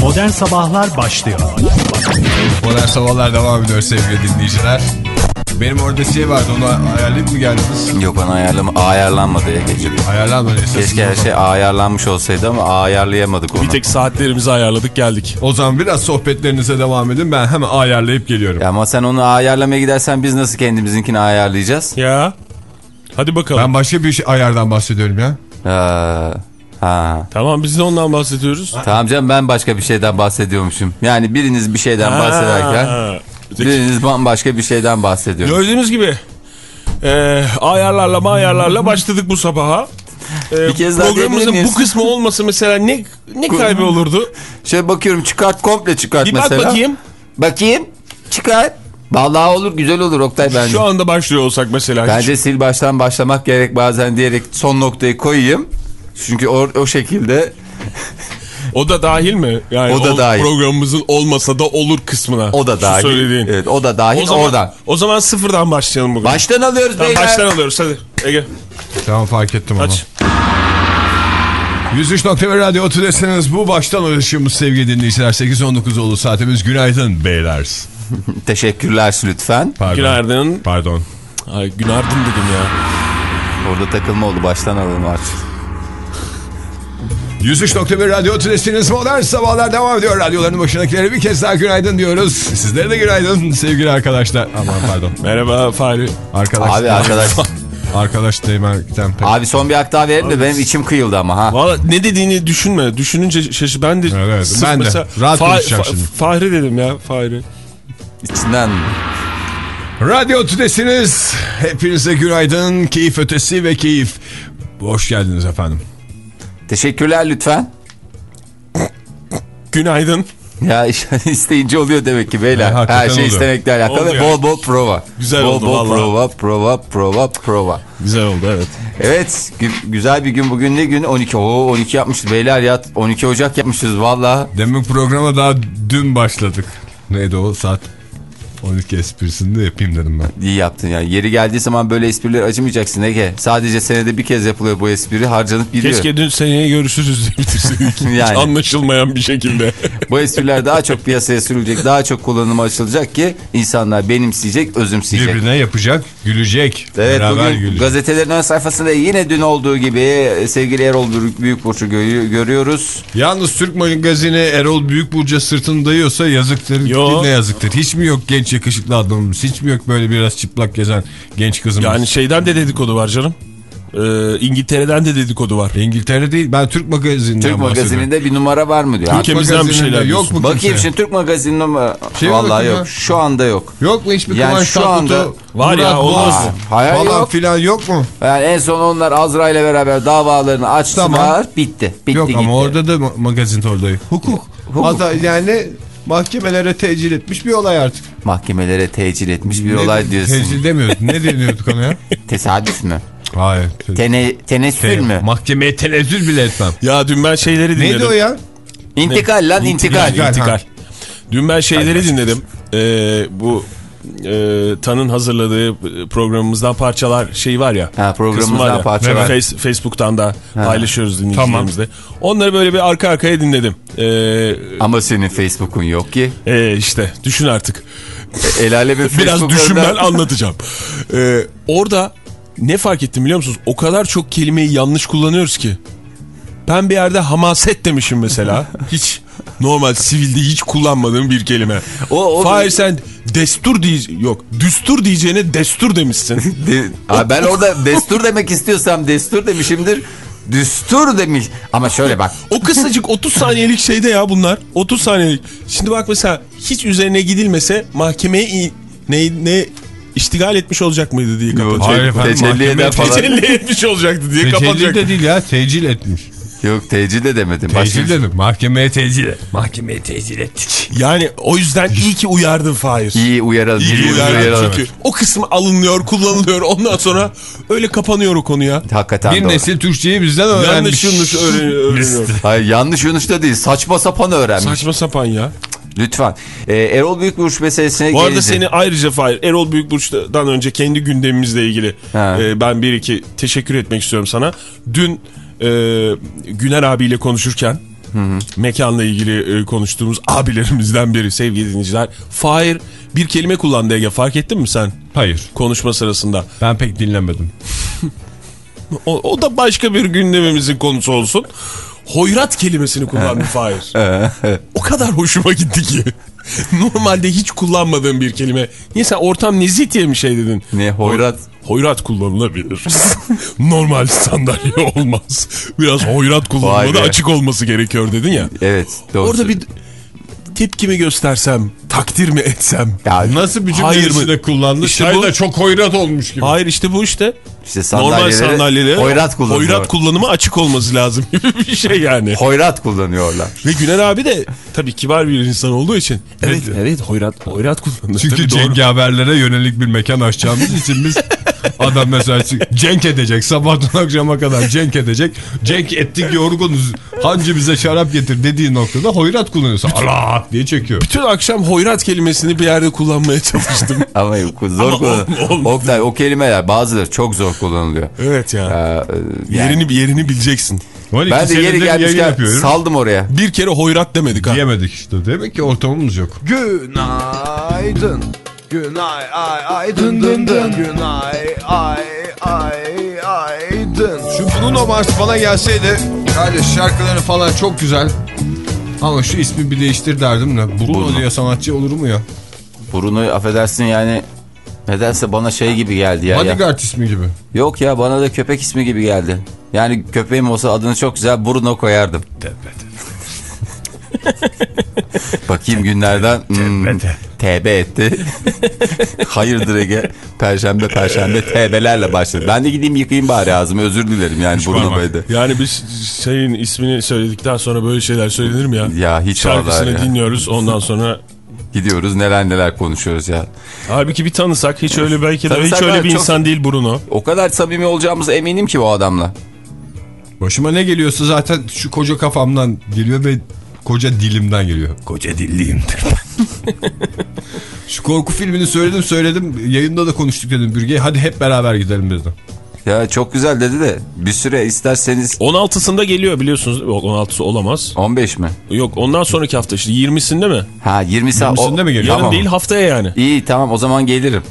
Modern Sabahlar başlıyor. Modern Sabahlar devam ediyor sevgili dinleyiciler. Benim orada şey vardı onu ayarlayıp mı geldiniz? Yok bana ayarlama, ayarlanmadı Ege'ciğim. Ayarlanmadı esasında. Keşke her şey ayarlanmış olsaydı ama ayarlayamadık onu. Bir tek saatlerimizi ayarladık geldik. O zaman biraz sohbetlerinize devam edin ben hemen ayarlayıp geliyorum. Ya ama sen onu ayarlamaya gidersen biz nasıl kendimizinkini ayarlayacağız? Ya. Hadi bakalım. Ben başka bir şey, ayardan bahsediyorum ya. Ha, ha. Tamam biz de ondan bahsediyoruz. Tamam canım ben başka bir şeyden bahsediyormuşum. Yani biriniz bir şeyden bahsederken Ha. biriniz bambaşka bir şeyden bahsediyor. Gördüğünüz gibi e, ayarlarla ayarlarla başladık bu sabaha. E, Bir kez daha programımızın bu kısmı olmasa mesela ne ne kaybı olurdu? Şöyle bakıyorum çıkart komple çıkart Bir bak mesela. bakayım. Bakayım çıkart. Vallahi olur güzel olur Oktay bence. Şu anda başlıyor olsak mesela. Bence sil baştan başlamak gerek bazen diyerek son noktayı koyayım. Çünkü o, o şekilde O da dahil mi? Yani O da dahil. Programımızın olmasa da olur kısmına. o da Şu dahil. söylediğin. Evet, o da dahil O zaman, oradan. o zaman sıfırdan başlayalım bugün. Baştan alıyoruz Tamam, beyler. baştan alıyoruz hadi. Ege Tamam fark ettim onu. aç. 103.1 Radyo Otudesiniz. Bu baştan ulaşımız sevgili dinleyiciler. 8.19 oldu saatimiz. Günaydın beyler. Teşekkürler lütfen. Pardon. Günaydın. Pardon. Ay günaydın dedim ya. Orada takılma oldu baştan alalım artık. 103.1 Radyo Otudesiniz. Modern sabahlar devam ediyor. Radyoların başındakilere bir kez daha günaydın diyoruz. Sizlere de günaydın sevgili arkadaşlar. Aman pardon. Merhaba Fahri. Arkadaş. Abi arkadaş. Arkadaş pek. Abi son bir hak daha verelim de benim içim kıyıldı ama ha. Valla ne dediğini düşünme. Düşününce şaşı ben de. Evet, sırf ben de. Rahat konuşacağım şimdi. Fahri dedim ya Fahri. İçinden. Radyo Otudesiniz. Hepinize günaydın. Keyif ötesi ve keyif. Hoş geldiniz efendim. Teşekkürler lütfen. Günaydın. Ya isteyince oluyor demek ki beyler. Hakikaten Her şey oluyor. istemekle alakalı. Oldu. Bol bol prova. Güzel bol oldu bol vallahi. prova, prova, prova, prova. Güzel oldu evet. Evet gü- güzel bir gün bugün ne gün 12 Oo 12 yapmışız beyler ya 12 Ocak yapmışız valla. Demin programa daha dün başladık. Neydi o saat 12 esprisini de yapayım dedim ben. İyi yaptın ya. Yeri geldiği zaman böyle espriler acımayacaksın Ege. Sadece senede bir kez yapılıyor bu espri harcanıp gidiyor. Keşke dün seneye görüşürüz diye bitirseydik. Yani. anlaşılmayan bir şekilde. Bu espriler daha çok piyasaya sürülecek, daha çok kullanıma açılacak ki insanlar benimseyecek, özümseyecek. Birbirine yapacak, gülecek. Evet beraber bugün gülecek. gazetelerin ön sayfasında yine dün olduğu gibi e, sevgili Erol Büyük, Büyükburç'u gö- görüyoruz. Yalnız Türk magazini Erol Büyükburcu'ya sırtını dayıyorsa yazıktır. Yo. Ne yazıktır. Hiç mi yok genç yakışıklı adamımız? Hiç mi yok böyle biraz çıplak gezen genç kızımız? Yani şeyden de dedikodu var canım. Ee, İngiltere'den de dedikodu var. İngiltere değil ben Türk magazininden Türk magazininde bir numara var mı diyor. Türk- Ülkemizden bir magazininde şeyler yok mu Bakayım kimse? şimdi Türk magazinin numara. Şey Vallahi bakayım yok. ya. Şu anda yok. Yok mu hiçbir Yani Kıvanç şu Tatlıtuğ, anda var ya, olmaz? Hayır, falan yok. filan yok mu? Yani en son onlar Azra ile beraber davalarını açtılar. Tamam. Bitti. Bitti yok gitti. ama orada da ma- magazin orada. Hukuk. Hukuk. Hatta yani mahkemelere tecil etmiş bir olay artık. Mahkemelere tecil etmiş bir Ne- olay diyorsun. Tecil demiyorduk. Ne deniyorduk ona ya? Tesadüf mü? Hayır. Tene, tenessül mü? Mahkemeye tenezzül bile etmem. Ya dün ben şeyleri dinledim. Neydi o ya? İntikal lan intikal. İntikal. İntikal. Ha. Dün ben şeyleri dinledim. Ee, bu e, Tan'ın hazırladığı programımızdan parçalar şey var ya. Ha, programımızdan var ya. parçalar. Face- Facebook'tan da paylaşıyoruz dinleyicilerimizle. Onları böyle bir arka arkaya dinledim. Ee, Ama senin Facebook'un yok ki. e, işte düşün artık. El alemin Biraz düşün ben anlatacağım. Ee, orada ne fark ettim biliyor musunuz? O kadar çok kelimeyi yanlış kullanıyoruz ki. Ben bir yerde hamaset demişim mesela. Hiç normal sivilde hiç kullanmadığım bir kelime. O- o- Fahir sen destur diye yok düstur diyeceğine destur demişsin. De- Aa, ben orada destur demek istiyorsam destur demişimdir. Düstur demiş. Ama şöyle bak. o kısacık 30 saniyelik şeyde ya bunlar. 30 saniyelik. Şimdi bak mesela hiç üzerine gidilmese mahkemeye ne ne iştigal etmiş olacak mıydı diye kapatacak. Hayır efendim, Tecelli eder falan. Tecelli etmiş olacaktı diye Tecil kapatacak. de değil ya. Tecil etmiş. Yok tecil de demedim. Tecil bir şey. dedim. Mahkemeye tecil et. Mahkemeye tecil ettik. Yani o yüzden iyi ki uyardın Fahir. İyi uyaralım. İyi birbirimizi uyardın uyaralım. çünkü o kısmı alınıyor, kullanılıyor. Ondan sonra öyle kapanıyor o konu ya. Hakikaten Bir doğru. nesil Türkçeyi bizden öğrenmiş. Yanlış yanlış öğreniyor. Hayır yanlış yanlış da değil. Saçma sapan öğrenmiş. Saçma sapan ya. Lütfen. Ee, Erol Büyükburç meselesine Bu arada gelince- seni ayrıca Fahir, Erol Büyükburç'tan önce kendi gündemimizle ilgili e, ben bir iki teşekkür etmek istiyorum sana. Dün e, Güner abiyle konuşurken Mekanla ilgili e, konuştuğumuz abilerimizden biri sevgili dinleyiciler. Fahir bir kelime kullandı Ege fark ettin mi sen? Hayır. Konuşma sırasında. Ben pek dinlemedim. O, o da başka bir gündemimizin konusu olsun. Hoyrat kelimesini kullandı Fahir. o kadar hoşuma gitti ki. Normalde hiç kullanmadığım bir kelime. Niye sen ortam nezih diye mi şey dedin? Ne hoyrat? Hoyrat kullanılabilir. Normal sandalye olmaz. Biraz hoyrat be. açık olması gerekiyor dedin ya. Evet. Doğru Orada bir tepkimi göstersem, takdir mi etsem? Ya, Nasıl bir cümle içinde kullandı? İşte Çay bu- da çok hoyrat olmuş gibi. Hayır işte bu işte. işte Normal sandalyeleri sandalyeleri hoyrat kullanıyor. hoyrat kullanımı açık olması lazım gibi bir şey yani. hoyrat kullanıyorlar. Ve Güner abi de tabii kibar bir insan olduğu için evet evet hoyrat hoyrat kullanır. Çünkü Tabii doğru. cengaverlere yönelik bir mekan açacağımız için biz adam mesela cenk edecek sabahtan akşama kadar cenk edecek. Cenk ettik yorgunuz. Hancı bize şarap getir dediği noktada hoyrat kullanıyorsa Allah diye çekiyor. Bütün akşam hoyrat kelimesini bir yerde kullanmaya çalıştım. Ama zor kullanılıyor. Oktay o kelimeler bazıları çok zor kullanılıyor. evet ya. Ee, yani Yerini yerini bileceksin. 12 ben de yeri gelmişken yapıyorum. saldım oraya. Bir kere hoyrat demedik ha. Diyemedik işte. Demek ki ortamımız yok. Günaydın. Günay ay ay dın dın dın. Günay ay ay ay dın. Şu Bruno Mars bana gelseydi kardeş şarkıları falan çok güzel. Ama şu ismi bir değiştir derdim de. Bruno, Bruno. diye sanatçı olur mu ya? Bruno affedersin yani nedense bana şey gibi geldi ya. ya. Bodyguard ismi gibi. Yok ya bana da köpek ismi gibi geldi. Yani köpeğim olsa adını çok güzel Bruno koyardım. Bakayım günlerden hmm, TB etti. Hayırdır Ege. Perşembe perşembe TB'lerle başladı. Ben de gideyim yıkayayım bari ağzımı özür dilerim yani Bruno parmak. Bey'de. Yani biz şeyin ismini söyledikten sonra böyle şeyler söylenir mi ya? Ya hiç Şarkısını ya. dinliyoruz ondan sonra Gidiyoruz neler neler konuşuyoruz ya. halbuki bir tanısak hiç öyle belki de Tanısak hiç öyle bir çok- insan değil Bruno. O kadar samimi olacağımıza eminim ki o adamla. Başıma ne geliyorsa zaten şu koca kafamdan geliyor ve koca dilimden geliyor. Koca dilliyimdir. şu korku filmini söyledim söyledim. Yayında da konuştuk dedim Bürge. Hadi hep beraber gidelim dedim. Ya çok güzel dedi de bir süre isterseniz 16'sında geliyor biliyorsunuz. Yok 16'sı olamaz. 15 mi? Yok ondan sonraki hafta işte 20'sinde mi? Ha 20 saat. 20'sinde mi geliyor? Yarın Tamam. değil haftaya yani. İyi tamam o zaman gelirim.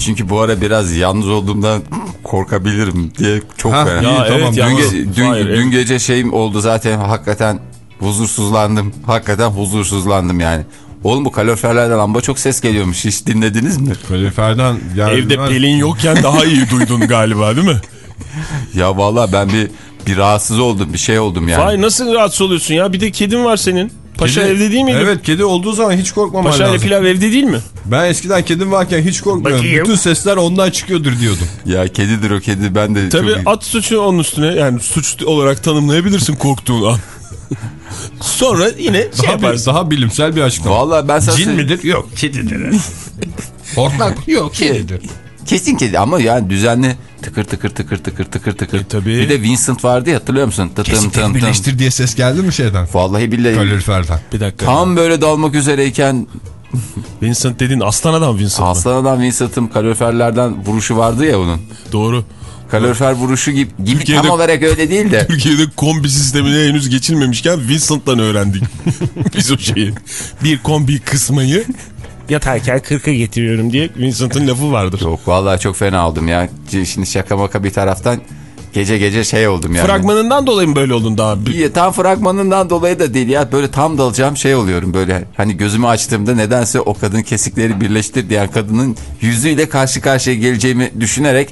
Çünkü bu ara biraz yalnız olduğumdan korkabilirim diye çok Ha, fena. iyi, Ya tamam. evet Dün, ge- dün, Hayır, dün evet. gece şeyim oldu zaten hakikaten huzursuzlandım. Hakikaten huzursuzlandım yani. Oğlum bu kaloriferlerden lamba çok ses geliyormuş. Hiç dinlediniz mi? Kaloriferden geldi. Evde Pelin yokken daha iyi duydun galiba değil mi? Ya vallahi ben bir bir rahatsız oldum. Bir şey oldum yani. Vay nasıl rahatsız oluyorsun ya? Bir de kedin var senin. Paşa Kedi- evde değil miydi? Evet kedi olduğu zaman hiç korkmaman Paşa lazım. pilav evde değil mi? Ben eskiden kedim varken hiç korkmuyorum. Bakayım. Bütün sesler ondan çıkıyordur diyordum. Ya kedidir o kedi. Ben de Tabii çok... at suçu onun üstüne yani suç olarak tanımlayabilirsin korktuğun an. Sonra yine şey Daha, yaparsın. bir, daha bilimsel bir açıklama. Vallahi ben sana Cin söyleyeyim. midir? Yok kedidir. Hortlak Yok kedidir. Kesin kedi ama yani düzenli tıkır tıkır tıkır tıkır tıkır tıkır. E, tabii. Bir de Vincent vardı ya hatırlıyor musun? Tıtım Kesin tım tım. birleştir diye ses geldi mi şeyden? Vallahi billahi. Kaloriferden. Bir dakika. Tam böyle dalmak üzereyken Vincent dediğin aslan adam Vincent aslan adam Vincent'ın kaloriferlerden vuruşu vardı ya onun. Doğru. Kalorifer vuruşu gibi, gibi Türkiye'de- tam olarak öyle değil de. Türkiye'de kombi sistemine henüz geçilmemişken Vincent'tan öğrendik. Biz o şeyi. Bir kombi kısmayı yatarken 40'a getiriyorum diye Vincent'ın lafı vardır. Yok vallahi çok fena oldum ya. Şimdi şaka maka bir taraftan gece gece şey oldum yani. Fragmanından dolayı mı böyle oldun daha? İyi, tam fragmanından dolayı da değil ya böyle tam dalacağım şey oluyorum böyle hani gözümü açtığımda nedense o kadın kesikleri birleştir diyen kadının yüzüyle karşı karşıya geleceğimi düşünerek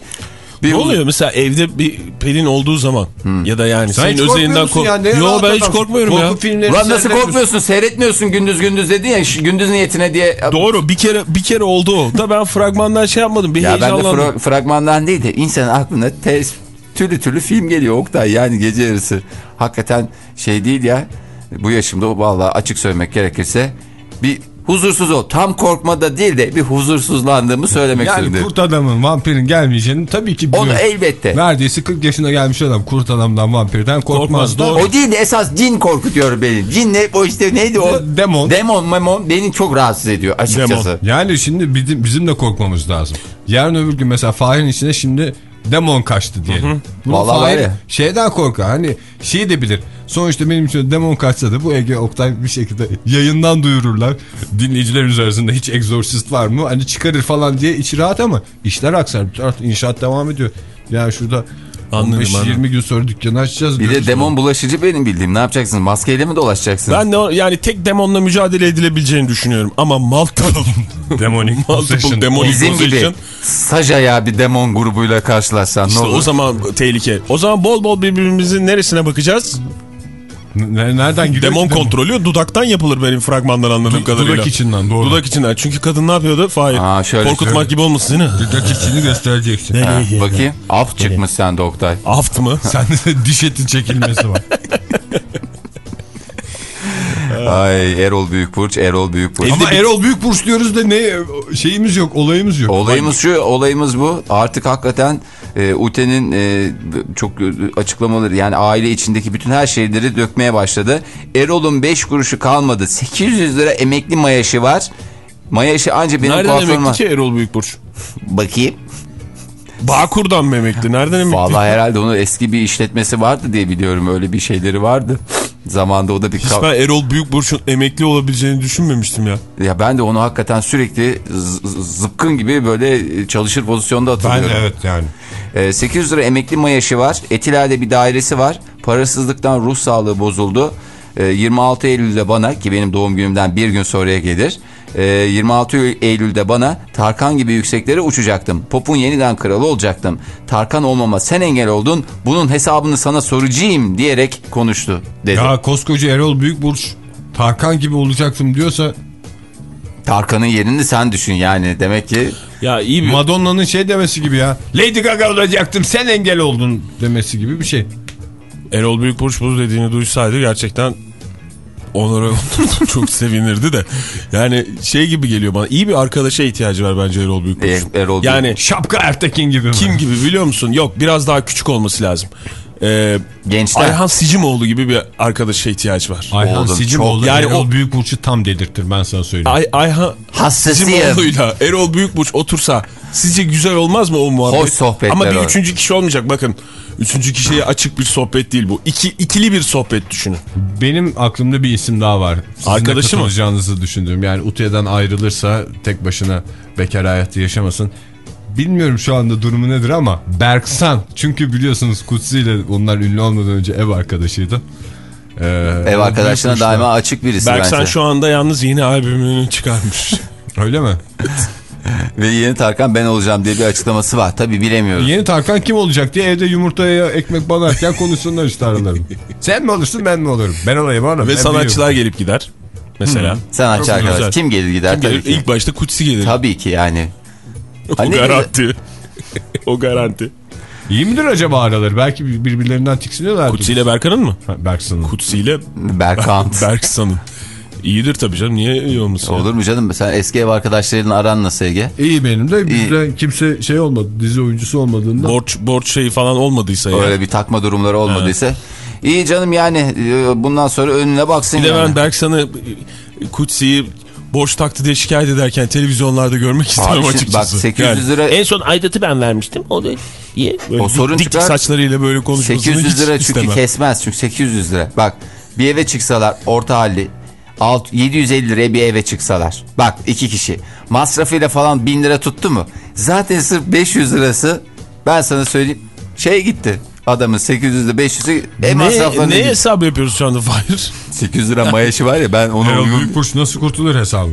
bir Ne oluyor mesela evde bir pelin olduğu zaman ya da yani Sen senin özelinden korkmuyor musun kork... ya? Ne Yo ben hiç korkmuyorum ya. Korku filmleri Ulan nasıl korkmuyorsun seyretmiyorsun gündüz gündüz dedin ya gündüz niyetine diye. Doğru bir kere bir kere oldu o. Da ben fragmandan şey yapmadım. Bir Ya ben de fra- fragmandan değil de insanın aklına ters, türlü türlü film geliyor Oktay yani gece yarısı. Hakikaten şey değil ya bu yaşımda vallahi açık söylemek gerekirse bir huzursuz ol. Tam korkmada değil de bir huzursuzlandığımı söylemek Yani zorundayım. kurt adamın vampirin gelmeyeceğini tabii ki biliyorum. Onu elbette. Neredeyse 40 yaşına gelmiş adam kurt adamdan vampirden korkmaz. Korkmaz, doğru. O değil de esas cin korkutuyor beni. Cin ne o işte neydi o? Demon. Demon memon beni çok rahatsız ediyor açıkçası. Demon. Yani şimdi bizim, bizim de korkmamız lazım. Yarın öbür gün mesela Fahir'in içine şimdi demon kaçtı diyelim. Bunu Vallahi Fahir. Şeyden korkar hani şey de bilir. Sonuçta benim için demon kaçsa da bu Ege Oktay bir şekilde yayından duyururlar. Dinleyicilerimiz arasında hiç egzorsist var mı? Hani çıkarır falan diye içi rahat ama işler aksar. İnşaat devam ediyor. Yani şurada Anladım, 15-20 anladım. gün sonra dükkanı açacağız. Bir de demon bulaşıcı benim bildiğim. Ne yapacaksın? Maskeyle mi dolaşacaksın? Ben de yani tek demonla mücadele edilebileceğini düşünüyorum. Ama multiple, Demonic multiple possession. demonic Bizim gibi possession. Sajaya bir demon grubuyla karşılaşsan İşte ne olur? o zaman tehlike. O zaman bol bol birbirimizin neresine bakacağız? Nereden gidiyor? Demon kontrolü dudaktan yapılır benim fragmandan anladığım Du- kadarıyla. dudak içinden, doğru. Dudak içinden. Çünkü kadın ne yapıyordu? Fahir. Aa, şöyle Korkutmak şöyle. gibi olmasın değil mi? Dudak içini göstereceksin. Ha, bakayım. Af çıkmış sende Oktay. Aft mı? Sende de diş eti çekilmesi var. Ay Erol Büyükburç, Erol Büyükburç. Ama Erol Büyükburç diyoruz da ne şeyimiz yok, olayımız yok. Olayımız şu, olayımız bu. Artık hakikaten e, UTE'nin e, çok açıklamaları yani aile içindeki bütün her şeyleri dökmeye başladı. Erol'un 5 kuruşu kalmadı. 800 lira emekli mayaşı var. Mayaşı anca benim Nereden kuaförüme... emekli ki Erol Büyükburç? Bakayım. Bağkur'dan mı emekli? Nereden emekli? Vallahi herhalde onun eski bir işletmesi vardı diye biliyorum. Öyle bir şeyleri vardı. Zamanda o da bir... Hiç ben Erol Büyükburç'un emekli olabileceğini düşünmemiştim ya. Ya ben de onu hakikaten sürekli zıpkın gibi böyle çalışır pozisyonda Ben hatırlıyorum. evet yani. Ee, 800 lira emekli mayaşı var. Etiler'de bir dairesi var. Parasızlıktan ruh sağlığı bozuldu. Ee, 26 Eylül'de bana ki benim doğum günümden bir gün sonraya gelir. Ee, 26 Eylül'de bana Tarkan gibi yükseklere uçacaktım. Pop'un yeniden kralı olacaktım. Tarkan olmama sen engel oldun. Bunun hesabını sana soracağım diyerek konuştu dedi. Ya koskoca Erol Büyükburç Tarkan gibi olacaktım diyorsa Tarkan'ın yerini sen düşün yani. Demek ki Ya iyi bir... Madonna'nın şey demesi gibi ya. Lady Gaga olacaktım sen engel oldun demesi gibi bir şey. Erol Büyükburç bu dediğini duysaydı gerçekten onlara çok sevinirdi de. Yani şey gibi geliyor bana. İyi bir arkadaşa ihtiyacı var bence Erol Büyükburç. e, Erol Yani Şapka Ertekin gibi mi? kim gibi biliyor musun? Yok biraz daha küçük olması lazım. Ee, gençler. Ayhan Sicimoğlu gibi bir arkadaşa ihtiyaç var. Ayhan Oğlum, Sicimoğlu çok- yani Erol o- Büyükburç'u tam dedirtir ben sana söyleyeyim. Ay, Ayhan. Sicimoğlu'yla Erol Büyükburç otursa sizce güzel olmaz mı o muhabbet? Hoş sohbetler Ama bir üçüncü kişi olmayacak bakın. Üçüncü kişiye açık bir sohbet değil bu. İki, ikili bir sohbet düşünün. Benim aklımda bir isim daha var. Sizin Arkadaşı mı? katılacağınızı düşündüğüm. Yani Ute'den ayrılırsa tek başına bekar hayatı yaşamasın. Bilmiyorum şu anda durumu nedir ama Berksan. Çünkü biliyorsunuz Kutsi ile onlar ünlü olmadan önce ev arkadaşıydı. Ee, Ev Büyükburç'la- daima açık birisi Berksan bence. şu anda yalnız yeni albümünü çıkarmış. Öyle mi? Ve yeni Tarkan ben olacağım diye bir açıklaması var. Tabii bilemiyoruz. Yeni Tarkan kim olacak diye evde yumurtaya ekmek banarken konuşsunlar işte aralarında. Sen mi olursun ben mi olurum? Ben olayım oğlum. Ve sanatçılar gelip gider. Mesela. Sanatçı Çok arkadaş. Kim gelir gider Kim tabii gelir? ki. İlk başta Kutsi gelir. Tabii ki yani. O Hani- garanti. o garanti. İyi midir acaba araları? Belki birbirlerinden tiksiniyorlar. Kutsi ile Berkan'ın mı? Berksan'ın. Kutsi ile Berkant. Berksan'ın. İyidir tabii canım. Niye iyi olmasın? Olur mu canım? Sen eski ev arkadaşlarının aran nasıl Ege? İyi benim de bizde kimse şey olmadı dizi oyuncusu olmadığında. Borç, borç şeyi falan olmadıysa ya. Öyle bir takma durumları olmadıysa. İyi canım yani e, bundan sonra önüne baksın Bir de yani. ben Berksan'ı Kutsi'yi borç taktı diye şikayet ederken televizyonlarda görmek istemem şimdi açıkçası. bak 800 lira- En son aidatı ben vermiştim. O da iyi. Böyle O sorun dik çıkar. saçlarıyla böyle konuşmasını 800 hiç lira çünkü istemem. kesmez. Çünkü 800 lira. Bak bir eve çıksalar orta halli alt, 750 liraya bir eve çıksalar. Bak iki kişi. Masrafıyla falan 1000 lira tuttu mu? Zaten sırf 500 lirası ben sana söyleyeyim şey gitti. Adamın 800 ile 500'ü ev ne, masraflarına ne gitti. hesabı yapıyoruz şu anda Fahir? 800 lira mayaşı var ya ben onu Erol uygun... Büyükburç nasıl kurtulur hesabı?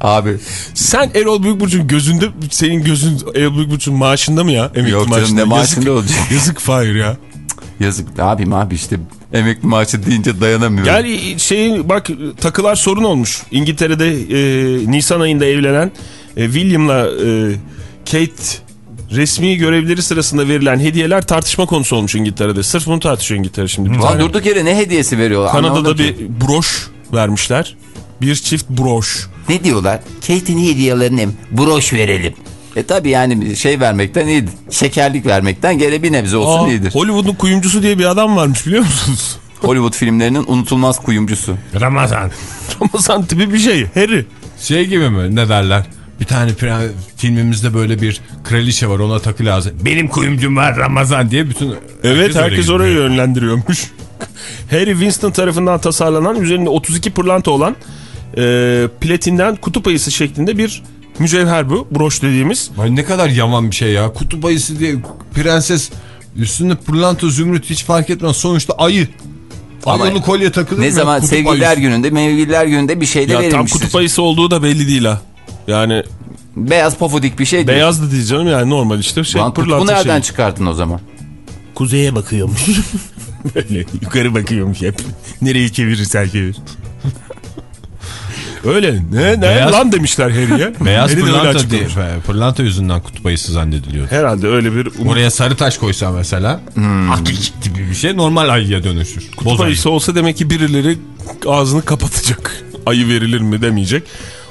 Abi Sen Erol Büyükburç'un gözünde senin gözün Erol Büyükburç'un maaşında mı ya? Emekli Yok canım, maaşında. ne maaşında yazık, olacak? Yazık Fahir ya. yazık ne yapayım abi işte emekli maaşı deyince dayanamıyorum. Gel şeyin bak takılar sorun olmuş. İngiltere'de e, Nisan ayında evlenen e, William'la e, Kate resmi görevleri sırasında verilen hediyeler tartışma konusu olmuş İngiltere'de. Sırf bunu tartışıyor İngiltere şimdi. Bir tane- durduk yere ne hediyesi veriyorlar? Kanada'da ki. bir broş vermişler. Bir çift broş. Ne diyorlar? Kate'in hediyelerini broş verelim. E tabi yani şey vermekten iyidir. Şekerlik vermekten gene bir nebze olsun Aa, iyidir. Hollywood'un kuyumcusu diye bir adam varmış biliyor musunuz? Hollywood filmlerinin unutulmaz kuyumcusu. Ramazan. Ramazan tipi bir şey. Harry. Şey gibi mi ne derler? Bir tane filmimizde böyle bir kraliçe var ona takı lazım. Benim kuyumcum var Ramazan diye bütün Evet herkes öyle oraya yönlendiriyormuş. Harry Winston tarafından tasarlanan üzerinde 32 pırlanta olan e, platinden kutup ayısı şeklinde bir mücevher bu. Broş dediğimiz. Ay ne kadar yaman bir şey ya. Kutup ayısı diye prenses üstünde pırlanta zümrüt hiç fark etmez. Sonuçta ayı. Ama Ayılı kolye takılır Ne mı? zaman Kutup sevgililer ayısı. gününde, mevgililer gününde bir şey de Ya tam kutup ayısı olduğu da belli değil ha. Yani Beyaz pofudik bir şey değil. beyaz da değil canım yani normal işte şey Lan kutbu nereden şeyi. çıkarttın o zaman? Kuzeye bakıyormuş. Böyle yukarı bakıyormuş hep. Nereyi çevirirsen çevir. Öyle ne ne Beyaz- lan demişler Harry'e. Beyaz Harry pırlanta, diye, pırlanta yüzünden kutup ayısı zannediliyor. Herhalde öyle bir umut Oraya sarı taş koysa mesela akik gibi bir şey normal ayıya dönüşür. Boz Kutup ayı. ayısı olsa demek ki birileri ağzını kapatacak. Ayı verilir mi demeyecek.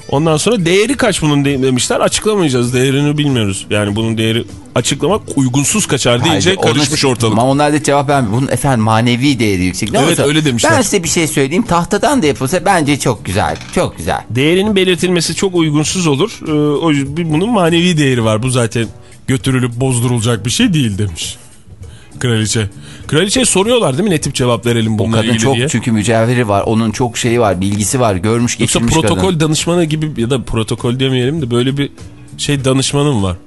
Ondan sonra değeri kaç bunun de- demişler. Açıklamayacağız. Değerini bilmiyoruz. Yani bunun değeri açıklamak uygunsuz kaçar deyince Hayır, karışmış onun- ortalık. Ama onlar da cevap vermiyor. Bunun efendim manevi değeri yüksek. Ne Evet, olsa- öyle demişler. Ben size bir şey söyleyeyim. Tahtadan da yapılsa bence çok güzel. Çok güzel. Değerinin belirtilmesi çok uygunsuz olur. Ee, o yüzden bunun manevi değeri var. Bu zaten götürülüp bozdurulacak bir şey değil demiş. Kraliçe. Kraliçeye soruyorlar değil mi ne tip cevap verelim O bununla kadın ilgili çok diye. çünkü mücevheri var. Onun çok şeyi var. Bilgisi var. Görmüş Yoksa geçirmiş protokol kadın. danışmanı gibi ya da protokol demeyelim de böyle bir şey danışmanım var.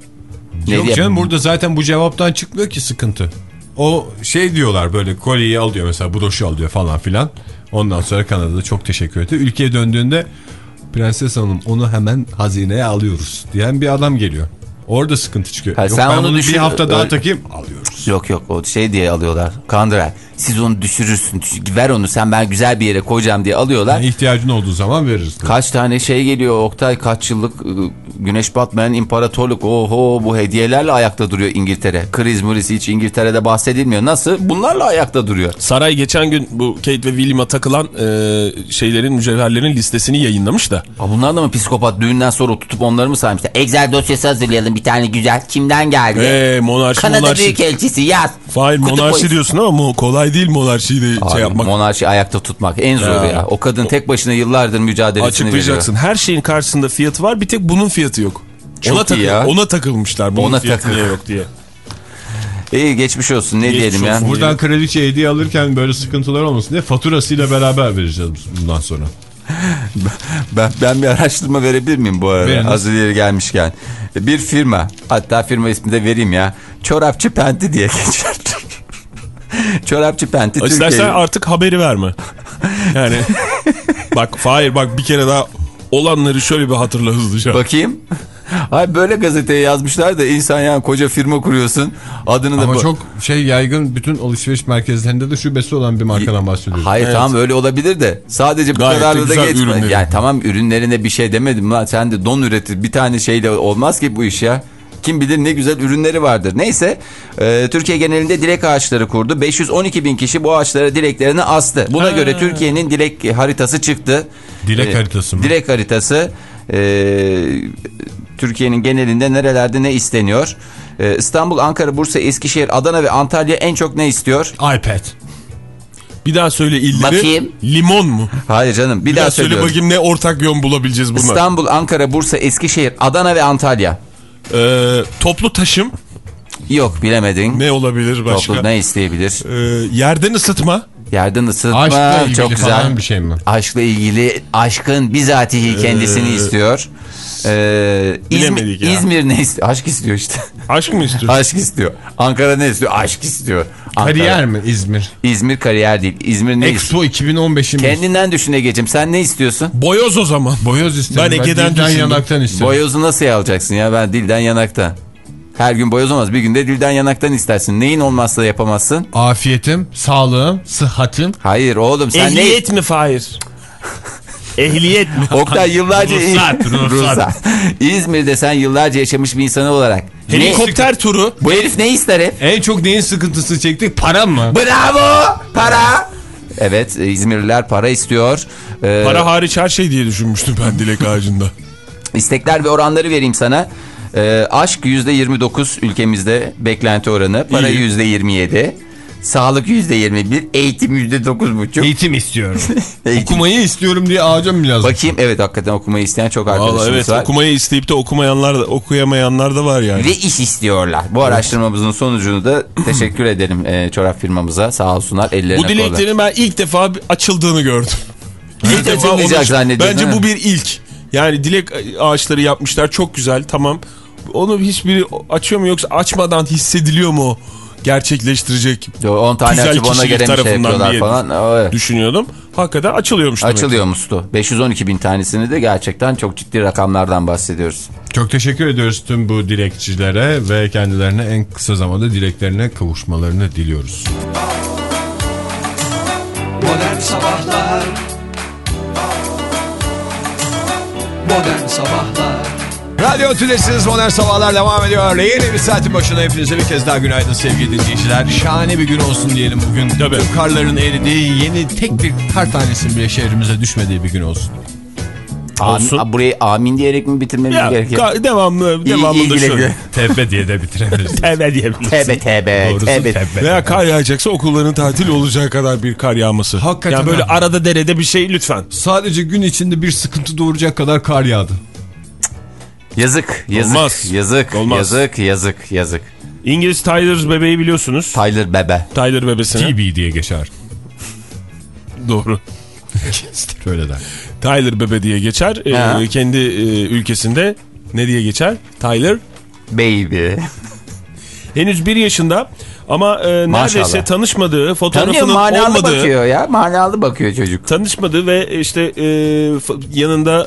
Ne Yok diye- canım burada zaten bu cevaptan çıkmıyor ki sıkıntı. O şey diyorlar böyle kolyeyi alıyor mesela broşu alıyor falan filan. Ondan sonra Kanada'da çok teşekkür etti. Ülkeye döndüğünde Prenses Hanım onu hemen hazineye alıyoruz diyen bir adam geliyor. Orada sıkıntı çıkıyor. Ha, Yok sen ben onu düşün- bir hafta daha öyle- takayım alıyoruz. Yok yok o şey diye alıyorlar. Kandıra. Siz onu düşürürsün. düş- Ver onu sen ben güzel bir yere koyacağım diye alıyorlar. Yani ihtiyacın olduğu zaman veririz. Kaç tane şey geliyor Oktay kaç yıllık ı, güneş batmayan imparatorluk oho bu hediyelerle ayakta duruyor İngiltere. Kriz muriz hiç İngiltere'de bahsedilmiyor. Nasıl? Bunlarla ayakta duruyor. Saray geçen gün bu Kate ve William'a takılan e, şeylerin, mücevherlerin listesini yayınlamış da. Aa, bunlar da mı psikopat düğünden sonra tutup onları mı saymışlar? Excel dosyası hazırlayalım bir tane güzel. Kimden geldi? Eee monarşi Kanada monarşi. Büyükelçisi yaz. Fahir monarşi diyorsun ama kolay değil monarşiyi de şey yapmak. Monarşi ayakta tutmak en zoru ya. Ya. O kadın tek başına yıllardır mücadelesini Açıklayacaksın. Her şeyin karşısında fiyatı var bir tek bunun fiyatı yok. Çok ona, takıl- ya. ona takılmışlar. Bunun Ona fiyatı takıl. niye yok diye. İyi geçmiş olsun ne Geçmiş diyelim ya. olsun. Buradan kraliçe hediye alırken böyle sıkıntılar olmasın diye faturasıyla beraber vereceğiz bundan sonra. Ben, ben bir araştırma verebilir miyim bu arada? Hazır yeri gelmişken. Bir firma hatta firma ismi de vereyim ya. Çorapçı Penti diye geçer. Çorapçı Penti İstersen Türkiye. artık haberi verme. Yani bak Fahir bak bir kere daha olanları şöyle bir hatırla hızlıca. Bakayım. Ay böyle gazeteye yazmışlar da insan yani koca firma kuruyorsun. Adını da Ama bu- çok şey yaygın bütün alışveriş merkezlerinde de şubesi olan bir markadan bahsediyoruz. Hayır tamam öyle olabilir de sadece bu Gayet kadarla da geçme. ürünleri. Yani tamam ürünlerine bir şey demedim lan sen de don üretir bir tane şeyle olmaz ki bu iş ya. Kim bilir ne güzel ürünleri vardır. Neyse e, Türkiye genelinde dilek ağaçları kurdu. 512 bin kişi bu ağaçlara dileklerini astı. Buna göre Türkiye'nin dilek haritası çıktı. Dilek E, haritası mı? Dilek haritası. E, Türkiye'nin genelinde nerelerde ne isteniyor? E, İstanbul, Ankara, Bursa, Eskişehir, Adana ve Antalya en çok ne istiyor? iPad. Bir daha söyle illeri. Bakayım. Limon mu? Hayır canım bir, Bir daha daha söyle bakayım ne ortak yön bulabileceğiz bunlar. İstanbul, Ankara, Bursa, Eskişehir, Adana ve Antalya. Ee, toplu taşım Yok bilemedin. ne olabilir başka? Toplu ne isteyebilir? Ee, yerden ısıtma. Yerden ısıtma Aşkla ilgili çok güzel. falan bir şey mi? Aşkla ilgili aşkın bizatihi kendisini istiyor. Ee, İzmir, ya. İzmir ne istiyor? Aşk istiyor işte. Aşk mı istiyorsun? Aşk istiyor. Ankara ne istiyor? Aşk istiyor. Ankara- Kariyer mi İzmir? İzmir kariyer değil. İzmir ne istiyor? Expo 2015'in Kendinden düşün Ege'cim. Sen ne istiyorsun? Boyoz o zaman. boyoz isterim. Ben Ege'den dilden düşündüm. yanaktan isterim. Boyozu nasıl alacaksın ya? Ben dilden yanaktan. Her gün boyoz olmaz. Bir günde dilden yanaktan istersin. Neyin olmazsa yapamazsın. Afiyetim, sağlığım, sıhhatim. Hayır oğlum sen ne... Ehliyet mi Fahir? Ehliyet mi? Oktay yıllarca Ruhsat, ruhsat. Ruhsat. İzmir'de sen yıllarca yaşamış bir insan olarak. Ne? Helikopter turu. Bu herif ne ister hep? En çok neyin sıkıntısı çektik? Para mı? Bravo! Para! Evet İzmirliler para istiyor. Ee, Para hariç her şey diye düşünmüştüm ben dilek ağacında. istekler ve oranları vereyim sana. Ee, aşk %29 ülkemizde beklenti oranı. Para İyi. %27. Sağlık %21, eğitim %9,5. Eğitim istiyorum. Eğitim. Okumayı istiyorum diye ağaca mı lazım? Bakayım evet hakikaten okumayı isteyen çok arkadaşımız Valla evet var. okumayı isteyip de okumayanlar da okuyamayanlar da var yani. Ve iş istiyorlar. Bu araştırmamızın sonucunu da teşekkür edelim e, çorap firmamıza. Sağ olsunlar ellerine Bu dileklerin ben ilk defa açıldığını gördüm. İlk açılmayacak zannediyorum, Bence bu bir ilk. Yani dilek ağaçları yapmışlar çok güzel tamam. Onu hiçbiri açıyor mu yoksa açmadan hissediliyor mu gerçekleştirecek 10 tane açıp ona göre mi şey tarafından yapıyorlar diye falan. Evet. düşünüyordum. Hakikaten açılıyormuş demek. Açılıyor muslu. 512 bin tanesini de gerçekten çok ciddi rakamlardan bahsediyoruz. Çok teşekkür ediyoruz tüm bu dilekçilere ve kendilerine en kısa zamanda dileklerine kavuşmalarını diliyoruz. Modern Sabahlar Modern Sabahlar Radyo Tülesi'niz Modern Sabahlar devam ediyor. Yeni bir saatin başına hepinize bir kez daha günaydın sevgili dinleyiciler. Şahane bir gün olsun diyelim bugün. Tabii. Tüm karların eridiği, yeni tek bir kar tanesinin bile şehrimize düşmediği bir gün olsun. Olsun. Amin, burayı amin diyerek mi bitirmemiz Ya, gerekiyor? devamlı, İyi- devamlı iyi da güle şöyle. güle. Tevbe diye de bitirebiliriz. Tevbe diyebilirsin. Tebe tebe Doğrusu tevbe. Veya kar yağacaksa okulların tatil olacağı kadar bir kar yağması. Hakikaten Yani böyle ha. arada derede bir şey lütfen. Sadece gün içinde bir sıkıntı doğuracak kadar kar yağdı. Yazık yazık Olmaz. yazık Olmaz. yazık yazık yazık. İngiliz Tyler bebeği biliyorsunuz. Tyler bebe. Tyler bebesini. TB diye geçer. Doğru. Öyle der. Tyler bebe diye geçer. Ee, kendi e, ülkesinde ne diye geçer? Tyler. Baby. Henüz bir yaşında ama e, neredeyse Maşallah. tanışmadığı, Tanıyor fotoğrafının manalı olmadığı, bakıyor ya. Manalı bakıyor çocuk. tanışmadığı ve işte e, yanında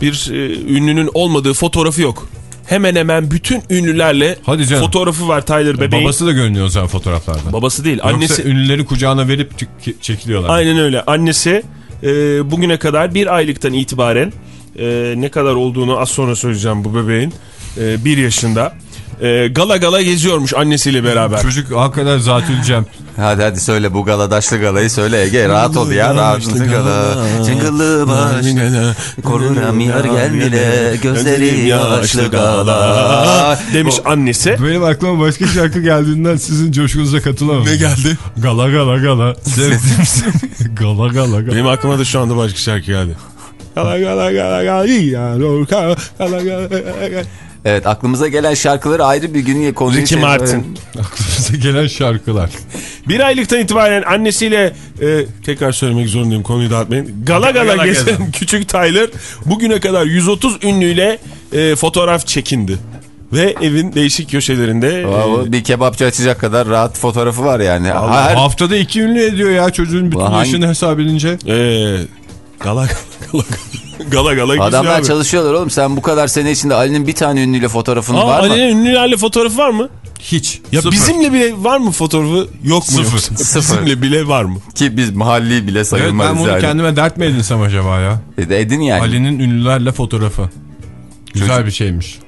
bir e, ünlünün olmadığı fotoğrafı yok. Hemen hemen bütün ünlülerle Hadi canım. fotoğrafı var Tyler bebeğin. Babası da görünüyor o zaman fotoğraflarda. Babası değil, Yoksa annesi. ünlüleri kucağına verip çek- çekiliyorlar. Aynen öyle. Annesi e, bugüne kadar bir aylıktan itibaren e, ne kadar olduğunu az sonra söyleyeceğim bu bebeğin. E, bir yaşında. E, gala gala geziyormuş annesiyle beraber. Çocuk hakikaten zatül cem. Hadi hadi söyle bu galadaşlı galayı söyle Ege rahat ol ya rahatlısı gala. Çıngıllı baş. Korunam yar gelmile gözleri yaşlı gala. Demiş annesi. Benim aklıma başka şarkı geldiğinden sizin coşkunuza katılamam. Ne geldi? Gala gala gala. Sevdim seni. gala gala gala. Benim aklıma da şu anda başka şarkı geldi. Gala gala gala gala ya, gala gala gala. Evet aklımıza gelen şarkıları ayrı bir gün konuyu Ricky Martin. Aklımıza gelen şarkılar. Bir aylıktan itibaren annesiyle e, tekrar söylemek zorundayım konuyu dağıtmayın. Gala gala Gala gezen küçük Tyler bugüne kadar 130 ünlüyle e, fotoğraf çekindi. Ve evin değişik köşelerinde e, Aa, Bir kebapçı açacak kadar rahat fotoğrafı var yani. Her, Haftada iki ünlü ediyor ya çocuğun bütün Ulan hangi- yaşını hesap edince. e, gala gala gala gala geziyor adamlar abi. çalışıyorlar oğlum. Sen bu kadar sene içinde Ali'nin bir tane ünlüyle fotoğrafın Aa, var mı? Ali'nin ünlülerle fotoğrafı var mı? Hiç. Ya Sıfır. bizimle bile var mı fotoğrafı? Yok mu? Sıfır. Sıfır. Bizimle bile var mı? Ki biz mahalli bile Evet sayılmayız ben bunu yani. kendime dert mi edinsem acaba ya? E Edin yani. Ali'nin ünlülerle fotoğrafı. Güzel bir şeymiş.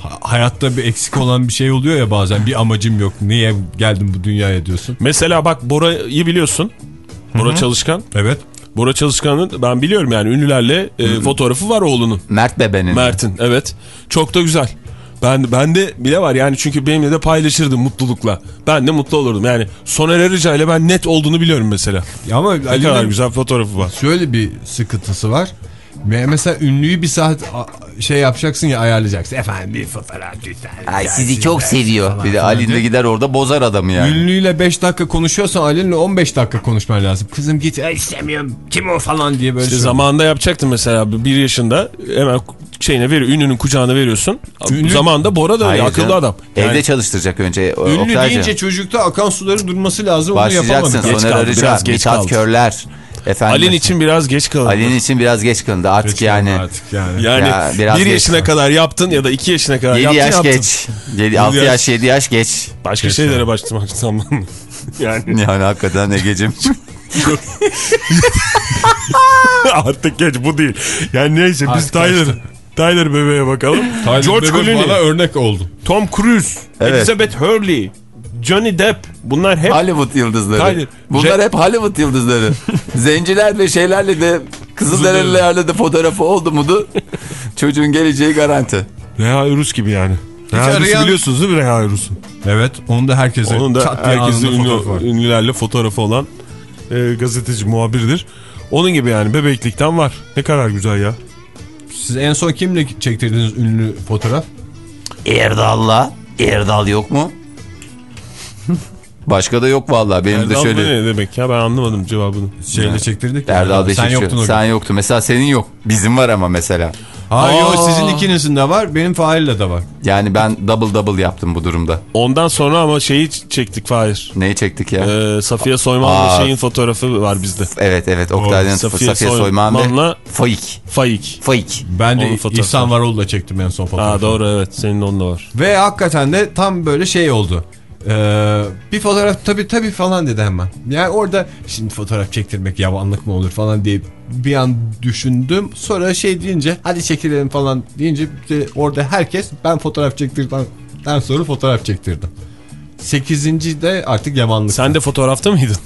Ha- hayatta bir eksik olan bir şey oluyor ya bazen bir amacım yok. Niye geldim bu dünyaya diyorsun. Mesela bak Bora'yı biliyorsun. Bora Çalışkan. Evet. Bora Çalışkan'ın ben biliyorum yani ünlülerle e, fotoğrafı var oğlunun. Mert Bebe'nin. Mert'in evet. Çok da güzel. Ben ben de bile var yani çünkü benimle de paylaşırdım mutlulukla. Ben de mutlu olurdum. Yani Soner Arıca ile ben net olduğunu biliyorum mesela. Ama Ne kadar güzel fotoğrafı var. şöyle bir sıkıntısı var. Mesela ünlüyü bir saat şey yapacaksın ya ayarlayacaksın. Efendim bir fotoğraf güzel. Ay sizi çok seviyor. Bir de Ali de gider orada bozar adamı yani. Ünlüyle 5 dakika konuşuyorsan Ali'ninle 15 dakika konuşman lazım. Kızım git "Ay, istemiyorum kim o falan diye böyle İşte zamanında yapacaktın mesela bir yaşında hemen şeyine veriyor ünlünün kucağına veriyorsun. Ünlü- Zamanında Bora da öyle, Hayır akıllı adam. Yani Evde çalıştıracak önce. o- Ünlü Oktaycığım. deyince çocukta akan suların durması lazım onu Başlayacaksın. yapamadık. Geç Soner kaldı, Arıca, biraz geç Mithat kaldı. Körler. Efendim. Ali'nin için biraz geç kaldı. Ali'nin için biraz geç kalındı artık Geçelim yani. Artık yani. Yani Ya, biraz bir geç yaşına kaldı. kadar yaptın ya da iki yaşına kadar 7 yaptın yaş yaptın. geç. 7, 6 yaş- yaş 7 yaş geç. Başka Geç şeylere başlamak zaman. yani Yani hakikaten Ege'cim. artık geç bu değil. Yani neyse biz Artık Tyler, kaçtı. Tyler bebeğe bakalım. Tyler George Clooney, bana örnek oldu. Tom Cruise, Evet. Elizabeth Hurley, Johnny Depp bunlar hep Hollywood yıldızları. Hayır. Bunlar hep Hollywood yıldızları. Zencilerle şeylerle de Kızılderililerle de fotoğrafı oldu mudu çocuğun geleceği garanti. Reha Rus gibi yani. Reha Rus'u arayan- biliyorsunuz değil mi Reha Rus'u? Evet onu da herkese Onun da çat diye herkeste anında ünlü, fotoğrafı ünlülerle fotoğrafı olan e, gazeteci muhabiridir. Onun gibi yani bebeklikten var. Ne kadar güzel ya. Siz en son kimle çektirdiniz ünlü fotoğraf? Erdal'la. Erdal yok mu? Başka da yok vallahi. Benim de Erdal şöyle... ne demek ya ben anlamadım cevabını. Şeyle çektirdik. ya. Erdal Sen Beşikçi. yoktun o gün. Sen yoktu. Mesela senin yok. Bizim var ama mesela. Ha yok Aa. sizin ikinizin de var benim Fahir'le de var. Yani ben double double yaptım bu durumda. Ondan sonra ama şeyi çektik Fahir. Neyi çektik ya? Ee, Safiye Soyman'la şeyin fotoğrafı var bizde. evet evet Oktay'dan Safiye Safiye, Soyman ve Faik. Faik. Faik. Ben Onun de. İhsan Varol'la çektim en son fotoğrafı. Aa doğru evet senin de onunla var. Ve hakikaten de tam böyle şey oldu. Ee, bir fotoğraf tabii tabii falan dedi hemen. Yani orada şimdi fotoğraf çektirmek yavanlık mı olur falan diye bir an düşündüm. Sonra şey deyince hadi çekilelim falan deyince de orada herkes ben fotoğraf çektirdikten sonra fotoğraf çektirdim. Sekizinci de artık yamanlık. Sen de fotoğrafta mıydın?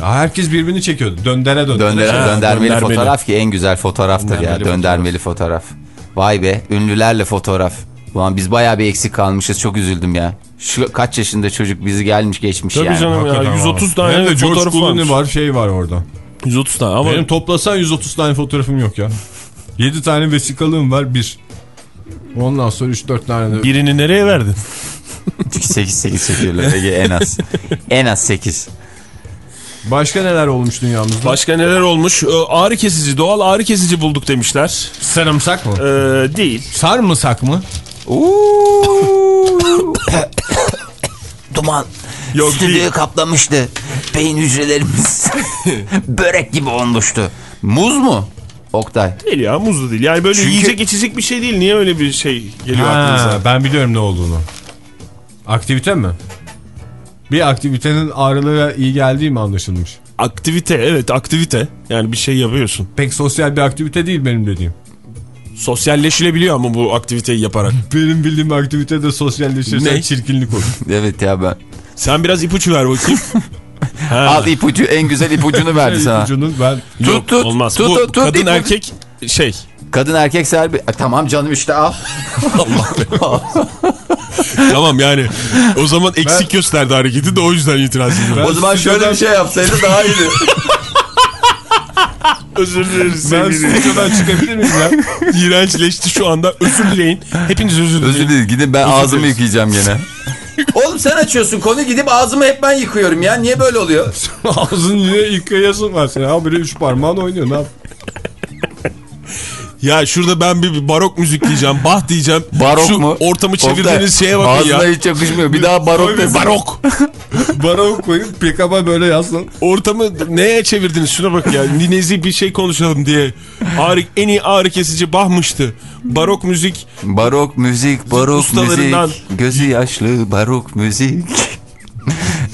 Ya herkes birbirini çekiyordu. Döndere döndere. Dönder, Ha, döndermeli, döndermeli. fotoğraf ki en güzel fotoğraftır ya. Döndermeli Döndermeli fotoğraf. Vay be ünlülerle fotoğraf. Ulan biz bayağı bir eksik kalmışız çok üzüldüm ya. Şu kaç yaşında çocuk bizi gelmiş geçmiş Tabii yani. canım ya Hakikaten 130 var. tane Hem de Clooney varmış. var şey var orada. 130 tane ama Benim toplasan 130 tane fotoğrafım yok ya. 7 tane vesikalığım var bir. Ondan sonra 3-4 tane de. birini nereye verdin? 8-8 çekiyorlar Ege en az. en az 8. Başka neler olmuş dünyamızda? Başka neler olmuş? Ee, Ağrı kesici, doğal ağrı kesici bulduk demişler. Sarımsak mı? Ee, değil. Sarımsak mı? Duman. Yok Stüdyoyu değil. kaplamıştı. Beyin hücrelerimiz börek gibi olmuştu. Muz mu? Oktay. Değil ya muzlu değil. Yani böyle Çünkü- yiyecek içecek bir şey değil. Niye öyle bir şey geliyor Ha, aklınıza? ben biliyorum ne olduğunu. Aktivite mi? Bir aktivitenin ağrılara iyi geldiği mi anlaşılmış? Aktivite evet aktivite. Yani bir şey yapıyorsun. Pek sosyal bir aktivite değil benim dediğim. Sosyalleşilebiliyor ama bu aktiviteyi yaparak. Benim bildiğim aktivite de sosyalleşirsen Ne? çirkinlik olur. Evet ya ben. Sen biraz ipucu ver bakayım. ha. Al ipucu en güzel ipucunu verdi sana. Ucunun ben Yok, Tut, tut, olmaz. tut, bu tut, tut, kadın ipucu. erkek şey. Kadın erkek serbi. Tamam canım işte al. tamam yani o zaman eksik gösterdi hareketi de o yüzden itiraz ediyorum. o zaman şöyle bir şey yapsaydı daha iyiydi. Özür dileriz ben sevgili. stüdyodan çıkabilir miyim ya? İğrençleşti şu anda. Özür dileyin. Hepiniz özür dileyin. Özür dilerim gidin ben ağzımı yıkayacağım gene. Oğlum sen açıyorsun konu gidip ağzımı hep ben yıkıyorum ya. Niye böyle oluyor? Ağzını niye yıkayasın var senin? Ha biri üç parmağın oynuyor ne yap? Ya şurada ben bir, barok müzik diyeceğim. Bah diyeceğim. Barok Şu mu? ortamı çevirdiğiniz Oktay, şeye bakın Ağzına ya. hiç yakışmıyor. Bir daha barok desin. Barok. Barok koyup pick-up'a böyle yazsın. Ortamı neye çevirdiniz? Şuna bak ya. Ninezi bir şey konuşalım diye. Ağrı, en iyi ağrı kesici Bah'mıştı. Barok müzik. Barok müzik, barok müzik. Gözü yaşlı barok müzik.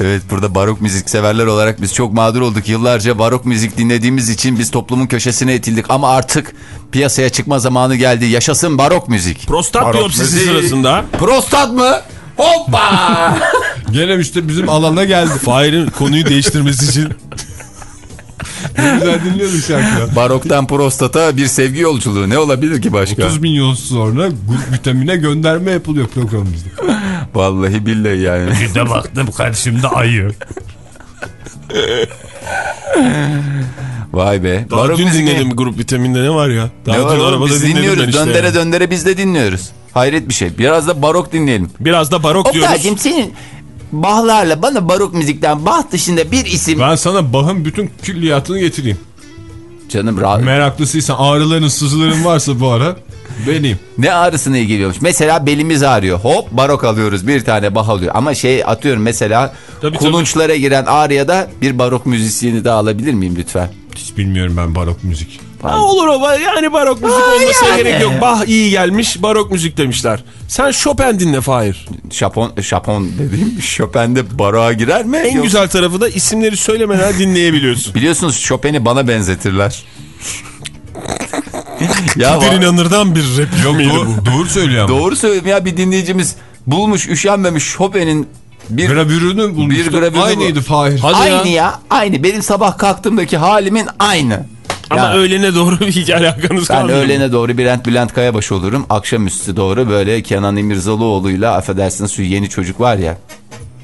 Evet burada barok müzik severler olarak biz çok mağdur olduk. Yıllarca barok müzik dinlediğimiz için biz toplumun köşesine itildik. Ama artık piyasaya çıkma zamanı geldi. Yaşasın barok müzik. Prostat Barok biyopsisi müzik. sırasında. Prostat mı? Hoppa! Gene işte bizim alana geldi. Fahir'in konuyu değiştirmesi için. Ne güzel dinliyorduk şarkılar. Baroktan prostata bir sevgi yolculuğu. Ne olabilir ki başka? 30 bin yıl sonra grup vitamine gönderme yapılıyor programımızda. Vallahi billahi yani. Bir de baktım karşımda ayı. Vay be. Daha Barok dün dinledim grup vitaminde ne var ya? Daha Ne var dün oğlum? arabada Biz dinliyoruz. işte. döndere yani. döndere biz de dinliyoruz. Hayret bir şey. Biraz da barok dinleyelim. Biraz da barok diyoruz. Oktay'cım senin Bahlarla bana barok müzikten bah dışında bir isim. Ben sana Bach'ın bütün külliyatını getireyim. Canım rahat. Meraklısıysan ağrıların sızıların varsa bu ara benim. Ne ağrısına iyi geliyormuş. Mesela belimiz ağrıyor. Hop barok alıyoruz. Bir tane bah alıyor. Ama şey atıyorum mesela Tabii, kulunçlara giren ağrıya da bir barok müzisyeni daha alabilir miyim lütfen? Hiç bilmiyorum ben barok müzik. Ha, olur o yani barok müzik olmasına gerek yok. Bah iyi gelmiş barok müzik demişler. Sen Chopin dinle Fahir. Japon, Japon dediğim Chopin'de baroğa girer mi? En Yok. güzel tarafı da isimleri söylemeden dinleyebiliyorsun. Biliyorsunuz Chopin'i bana benzetirler. ya Bir va- inanırdan bir rap yok Doğru, doğru söylüyor ama. doğru söylüyorum ya bir dinleyicimiz bulmuş üşenmemiş Chopin'in bir Gravürünü bulmuştum. Bir gravürünü Aynıydı Fahir. Hadi aynı ya. ya. aynı benim sabah kalktığımdaki halimin aynı. Ama Ya. öğlene doğru hiç alakanız Ben kalmıyor. mu? öğlene doğru Bülent Bülent Kayabaş olurum. Akşamüstü doğru böyle Kenan İmirzalıoğlu'yla affedersiniz şu yeni çocuk var ya.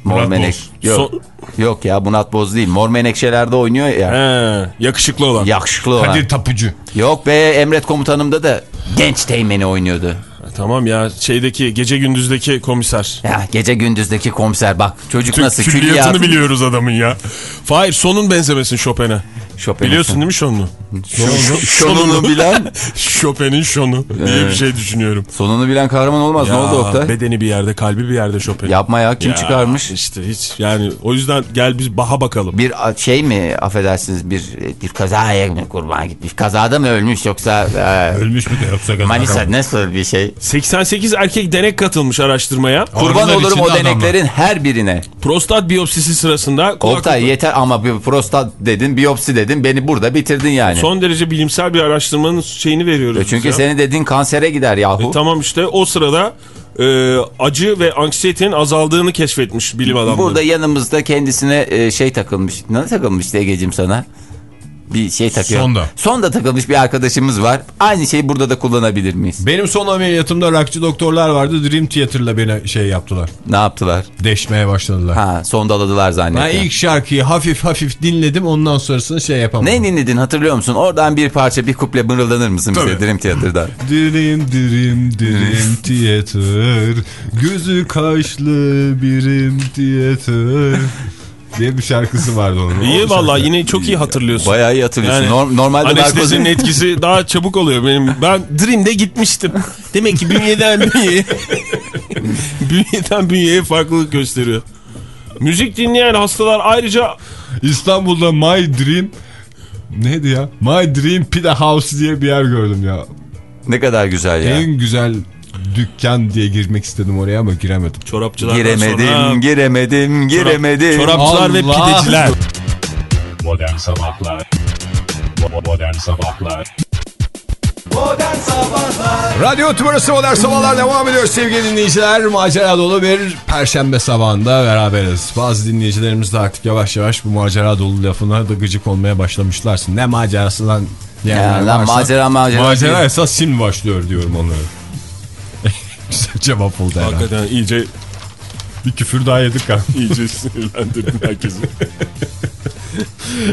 Mor Murat Menek. Boz. Yok. Yok ya Murat Boz değil. Mor Menekşeler'de oynuyor ya. He, yakışıklı olan. Yakışıklı olan. Kadir Tapucu. Yok be Emret Komutanım'da da genç teğmeni oynuyordu. Tamam ya şeydeki gece gündüzdeki komiser. Ya gece gündüzdeki komiser bak çocuk Tüm nasıl külliyatını külliyatı biliyoruz adamın ya. Fahir sonun benzemesin Chopin'e. Chopin'e. Biliyorsun değil mi sonunu? Sonunu bilen Chopin'in şonu diye bir şey düşünüyorum. sonunu bilen kahraman olmaz. ne oldu Oktay? Bedeni bir yerde, kalbi bir yerde Chopin. Yapma ya kim Ya, çıkarmış? İşte hiç yani o yüzden gel biz baha bakalım. Bir şey mi affedersiniz bir bir kazaya mı kurban gitmiş? Kazada mı ölmüş yoksa e, Ölmüş mü de yoksa gazete Manisa nasıl bir şey? 88 erkek denek katılmış araştırmaya. Kurban Arılar olurum o deneklerin her birine. Prostat biyopsisi sırasında Oktay yeter ama bir prostat dedin, biyopsi dedin beni burada bitirdin yani. son derece bilimsel bir araştırmanın şeyini veriyoruz. E Çünkü ya. senin dediğin kansere gider yahu. E, tamam işte o sırada e, acı ve anksiyetenin azaldığını keşfetmiş bilim adamları. Burada yanımızda kendisine e, şey takılmış. Ne takılmış Egeciğim sana? Bir şey takıyor. Sonda. Sonda takılmış bir arkadaşımız var. Aynı şeyi burada da kullanabilir miyiz? Benim son ameliyatımda rakçı doktorlar vardı. Dream Theater'la beni şey yaptılar. Ne yaptılar? Deşmeye başladılar. Ha sondaladılar zannettim. Ben ilk şarkıyı hafif hafif dinledim. Ondan sonrasını şey yapamadım. Ne dinledin hatırlıyor musun? Oradan bir parça bir kuple mırıldanır mısın bize Tabii. Dream Theater'dan? Dream dream dream theater Gözü kaşlı birim theater diye bir şarkısı vardı onun. İyi şarkı. yine çok iyi hatırlıyorsun. Bayağı iyi hatırlıyorsun. Yani Norm- normalde Anestezinin narkozun... etkisi daha çabuk oluyor benim. Ben Dream'de gitmiştim. Demek ki bünyeden bünyeye bünyeden bünyeye farklılık gösteriyor. Müzik dinleyen hastalar ayrıca İstanbul'da My Dream neydi ya? My Dream Pide House diye bir yer gördüm ya. Ne kadar güzel ya. En güzel dükkan diye girmek istedim oraya ama giremedim. çorapçılardan Giremedim, sonra giremedim, giremedim. çorapçılar ve Allah! pideciler. Modern Sabahlar Bo- Modern Sabahlar Radyo Tümrüsü Modern Sabahlar devam ediyor sevgili dinleyiciler. Macera dolu bir perşembe sabahında beraberiz. Bazı dinleyicilerimiz de artık yavaş yavaş bu macera dolu lafına da gıcık olmaya başlamışlarsın. Ne macerası lan diyenler Ya lan varsa- macera macera. Macera değil. esas şimdi başlıyor diyorum onlara. Güzel cevap oldu herhalde. Hakikaten iyice Bir küfür daha yedik ha. iyice sinirlendirdin herkesi.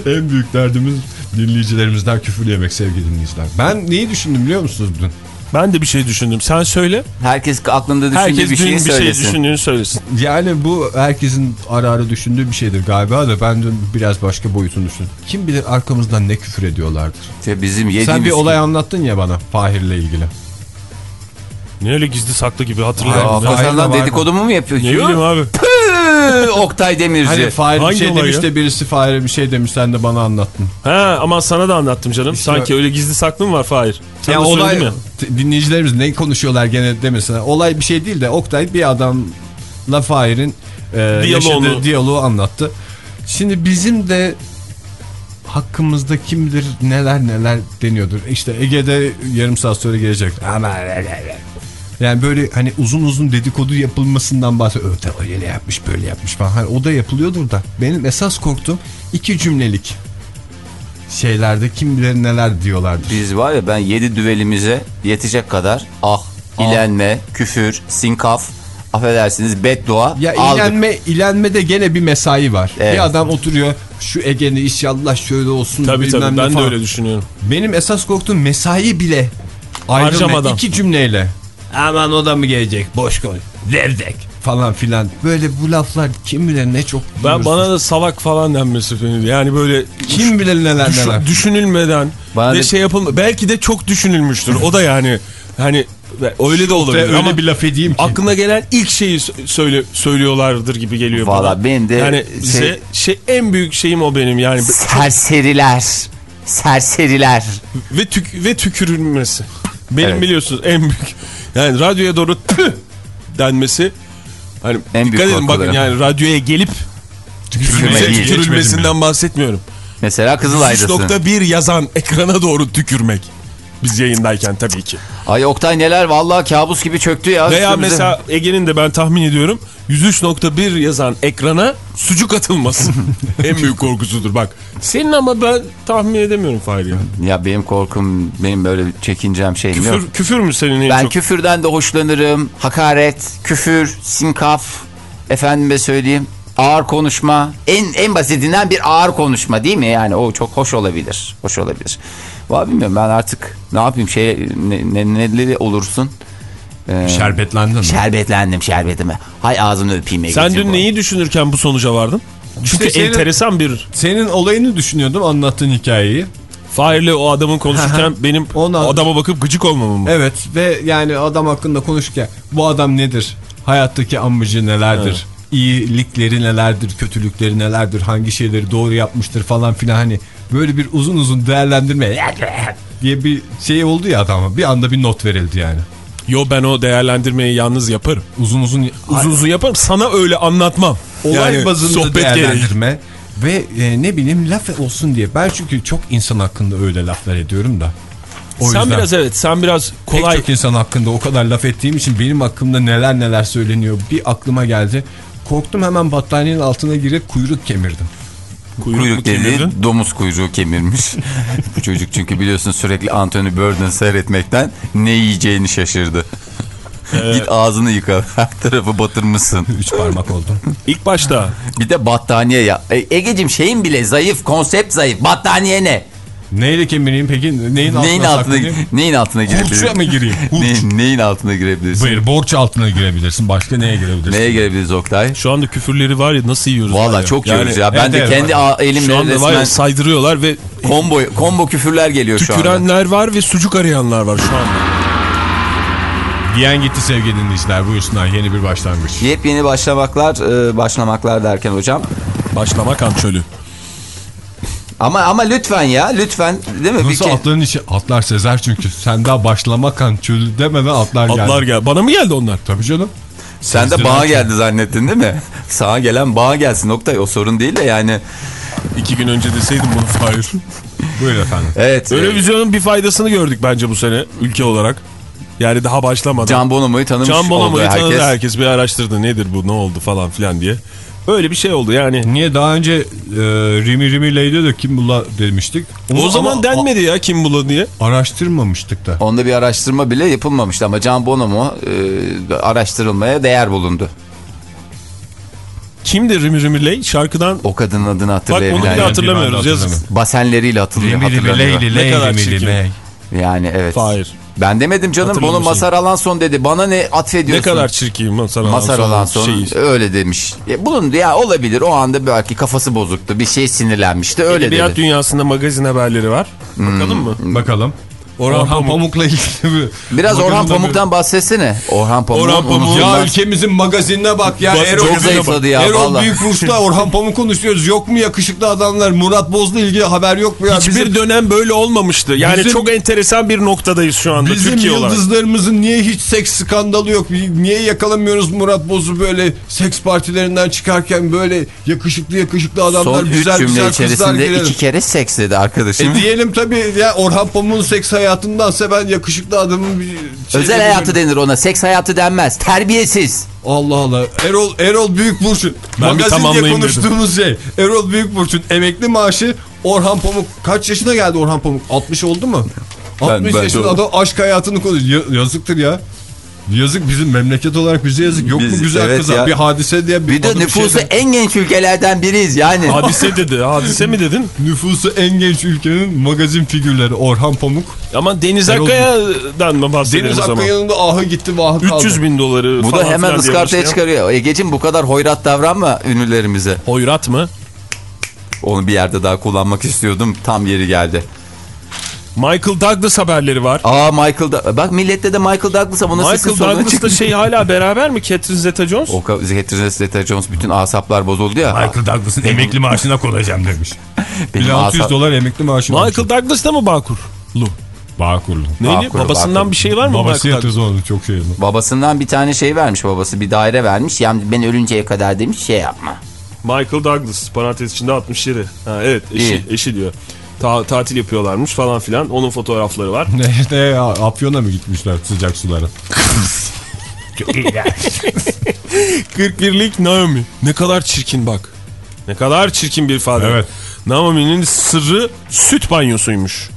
en büyük derdimiz dinleyicilerimizden küfür yemek sevgili dinleyiciler. Ben neyi düşündüm biliyor musunuz dün? Ben de bir şey düşündüm. Sen söyle. Herkes aklında düşündüğü Herkes bir şeyi bir şey söylesin. düşündüğünü söylesin. Yani bu herkesin ara ara düşündüğü bir şeydir galiba da ben dün biraz başka boyutunu düşündüm. Kim bilir arkamızdan ne küfür ediyorlardır. İşte bizim yediğimiz... Sen bir olay anlattın ya bana Fahir'le ilgili. Ne öyle gizli saklı gibi Aa, hatırlıyorum. ya. Fahir de Hasan'dan var dedikodumu mu yapıyorsun? Ne bileyim abi. Oktay Demirci. Hani Fahir bir şey demiş ya? de birisi Fahir'e bir şey demiş sen de bana anlattın. Ha ama sana da anlattım canım. Sanki öyle gizli saklı mı var Fahir? Sen Ya olay t- dinleyicilerimiz ne konuşuyorlar gene demesinler. Olay bir şey değil de Oktay bir adamla Fahir'in e, yaşadığı diyaloğu anlattı. Şimdi bizim de hakkımızda kim bilir neler neler deniyordur. İşte Ege'de yarım saat sonra gelecek. Ama yani böyle hani uzun uzun dedikodu yapılmasından bahsediyor. Öyle öyle yapmış böyle yapmış falan. Hani o da yapılıyordur da. Benim esas korktuğum iki cümlelik şeylerde kim bilir neler diyorlardır. Biz var ya ben 7 düvelimize yetecek kadar ah, ilenme, küfür, sinkaf, affedersiniz beddua Ya aldık. ilenme, ilenmede gene bir mesai var. Evet. Bir adam oturuyor şu Ege'ni inşallah şöyle olsun Tabii tabii ben de falan. öyle düşünüyorum. Benim esas korktuğum mesai bile ayrılma iki cümleyle. Aman o da mı gelecek boş koy. Levdek falan filan. Böyle bu laflar kim bilir ne çok Ben bana da salak falan denmesi beni. Yani böyle kim bilir neler Düşün- neler. düşünülmeden Bana ve da- şey yapılma belki de çok düşünülmüştür. O da yani hani öyle de olabilir öyle ama bir laf edeyim ki. aklına gelen ilk şeyi sö- söyle söylüyorlardır gibi geliyor Valla bana. benim de yani şey- şey, şey en büyük şeyim o benim yani Serseriler. Serseriler. ve tük ve tükürülmesi. Benim Evet. biliyorsunuz en büyük yani radyoya doğru tüh denmesi hani En dikkat edin bakın yani radyoya gelip tükürülmesinden bahsetmiyorum. Mesela Kızılay'dasın. 3.1 yazan ekrana doğru tükürmek. Biz yayındayken tabii ki. Ay Oktay neler vallahi kabus gibi çöktü ya. Veya üstümüze. mesela Ege'nin de ben tahmin ediyorum 103.1 yazan ekrana sucuk atılmasın. en büyük korkusudur bak. Senin ama ben tahmin edemiyorum Fahir ya. Benim korkum benim böyle çekincem şey? Küfür, küfür mü senin en Ben çok? küfürden de hoşlanırım. Hakaret, küfür, sinkaf, efendime söyleyeyim. Ağır konuşma. En en basitinden bir ağır konuşma değil mi? Yani o çok hoş olabilir. Hoş olabilir. Valla bilmiyorum ben artık ne yapayım şey ne, ne, neleri olursun. Ee, Şerbetlendin mi? Şerbetlendim şerbetime. Hay ağzını öpeyim Sen dün bu. neyi düşünürken bu sonuca vardın? Çünkü senin- enteresan bir Senin olayını düşünüyordum anlattığın hikayeyi. Fahir'le o adamın konuşurken benim Ondan- adama bakıp gıcık olmamı mı? Evet ve yani adam hakkında konuşurken bu adam nedir? Hayattaki amacı nelerdir? İyilikleri nelerdir? Kötülükleri nelerdir? Hangi şeyleri doğru yapmıştır falan filan hani böyle bir uzun uzun değerlendirme diye bir şey oldu ya adama. Bir anda bir not verildi yani. Yo ben o değerlendirmeyi yalnız yaparım. Uzun uzun Uzun uzun yaparım. Sana öyle anlatmam. olay Yani bazında gereği. değerlendirme ve e, ne bileyim laf olsun diye. Ben çünkü çok insan hakkında öyle laflar ediyorum da. O Sen yüzden biraz evet sen biraz pek kolay çok insan hakkında o kadar laf ettiğim için benim hakkımda neler neler söyleniyor bir aklıma geldi. Korktum hemen battaniyenin altına girip kuyruk kemirdim. Kuyruk, Kuyruk dediği domuz kuyruğu kemirmiş. Bu çocuk çünkü biliyorsun sürekli Anthony Bourdain seyretmekten ne yiyeceğini şaşırdı. Git ağzını yıka. Her tarafı batırmışsın. Üç parmak oldum. İlk başta Bir de battaniye ya. E, Egeciğim şeyin bile zayıf. Konsept zayıf. Battaniye ne? Neyle kemireyim peki? Neyin altına Neyin altına, neyin altına girebilirsin? Hurça mı gireyim? Hurç. Ne, neyin altına girebilirsin? Hayır borç altına girebilirsin. Başka neye girebilirsin? Neye girebiliriz Oktay? şu anda küfürleri var ya nasıl yiyoruz? Valla çok Yani yiyoruz ya. Ben evet, de kendi elimle Şu anda var resmen ya saydırıyorlar ve combo, combo küfürler geliyor şu anda. tükürenler var ve sucuk arayanlar var şu anda. Diyen gitti sevgili dinleyiciler. Buyursunlar yeni bir başlangıç. Yepyeni başlamaklar, e, başlamaklar derken hocam. Başlama kan çölü. Ama ama lütfen ya lütfen değil mi? Nasıl Bir atların içi? Atlar Sezer çünkü. Sen daha başlamakan çölü demeden atlar geldi. Atlar gel. Bana mı geldi onlar? Tabii canım. Sen de bağa geldi zannettin değil mi? Sağa gelen bağa gelsin Oktay o sorun değil de yani. İki gün önce deseydim bunu Fahir. Buyurun efendim. Evet. e, Eurovizyonun bir faydasını gördük bence bu sene ülke olarak. Yani daha başlamadan. Can Bonomo'yu tanımış Can Bonomo'yu herkes. tanıdı herkes bir araştırdı nedir bu ne oldu falan filan diye. Öyle bir şey oldu yani. Niye daha önce e, Rimi Rimi Ley'de de kim bula demiştik. Onu O zaman ama denmedi ya kim bula diye. araştırmamıştık da. Onda bir araştırma bile yapılmamıştı ama Can Bonomo e, araştırılmaya değer bulundu. Kimdi Rimi Rimi Ley? Şarkıdan O kadının adını bak onu bile hatırlamıyoruz yazık. Basenleriyle hatırlıyor. Rimi Rimi hatırlanıyor. Leyli Ne Ley kadar çirkin. Ley. Yani evet. Hayır. Ben demedim canım. Bunu. Masar Alanson dedi. Bana ne Ne atfediyorsun? kadar çirkin Masar Masar Alanson şeyi. öyle demiş. E, bulundu ya olabilir. O anda belki kafası bozuktu. Bir şey sinirlenmişti. Öyle Edebiyat dedi. dünyasında magazin haberleri var. Bakalım mı? Bakalım. Orhan Orhan, Pamuk. Pamuk'la ilgili mi? Biraz Orhan Pamuk'tan bahsetsene. Orhan Pamuk. Orhan Pamuk- Ya ülkemizin magazinine bak ya. Bak, Erol, çok zayıfladı ya, Erol vallahi. Büyükburç'ta Orhan Pamuk konuşuyoruz. Yok mu yakışıklı adamlar? Murat Boz'la ilgili haber yok mu ya? Hiçbir bizim, dönem böyle olmamıştı. Yani Bizim- çok enteresan bir noktadayız şu anda bizim Türkiye olarak. yıldızlarımızın niye hiç seks skandalı yok? Niye yakalamıyoruz Murat Boz'u böyle seks partilerinden çıkarken böyle yakışıklı yakışıklı adamlar Son güzel cümle güzel kızlar içerisinde gelir. iki kere seks dedi arkadaşım. E diyelim tabii ya Orhan Pamuk'un seks hayatındansa ben yakışıklı adamın bir şey Özel hayatı denir ona. Seks hayatı denmez. Terbiyesiz. Allah Allah. Erol Erol Büyükburç'un Ben bir magazin diye tamamlayayım konuştuğumuz şey. Erol Büyükburç'un emekli maaşı Orhan Pamuk kaç yaşına geldi Orhan Pamuk? 60 oldu mu? 60 ben yaşında de- adam aşk hayatını konuşuyor. Ya- yazıktır ya. Yazık bizim memleket olarak bize yazık. Yok Biz- mu güzel evet kızlar? ya. Bir hadise diye Bir de adı nüfusu şeyden- en genç ülkelerden biriyiz yani. Hadise dedi. Hadise mi dedin? Nüfusu en genç ülkenin magazin figürleri Orhan Pamuk. Ama Deniz Akkaya'dan mı bahsedelim Deniz? Akkaya'nın da ahı gitti vahı kaldı. 300 bin doları Bu da hemen ıskartaya çıkarıyor. Egeciğim bu kadar hoyrat davranma ünlülerimize. Hoyrat mı? Onu bir yerde daha kullanmak istiyordum. Tam yeri geldi. Michael Douglas haberleri var. Aa Michael da bak millette de Michael Douglas'a bu nasıl Michael Douglas'la çıkmış. şey hala beraber mi? Catherine Zeta-Jones? O Catherine Zeta-Jones bütün asaplar bozuldu ya. Michael Douglas'ın emekli maaşına koyacağım demiş. Benim 1600 asap- dolar emekli maaşı. Michael Douglas da mı Bağkurlu? Bağkurlu. Neydi? Bağkur, Babasından Bağkur. bir şey var mı Babası Douglas? yatırdı onu çok şey. Babasından bir tane şey vermiş babası. Bir daire vermiş. Yani ben ölünceye kadar demiş şey yapma. Michael Douglas parantez içinde 67. Ha, evet eşi, İyi. eşi diyor. Ta- tatil yapıyorlarmış falan filan. Onun fotoğrafları var. Nerede ya? Afyon'a mı gitmişler sıcak sulara? 41'lik Naomi. Ne kadar çirkin bak. Ne kadar çirkin bir ifade. Evet. Naomi'nin sırrı süt banyosuymuş.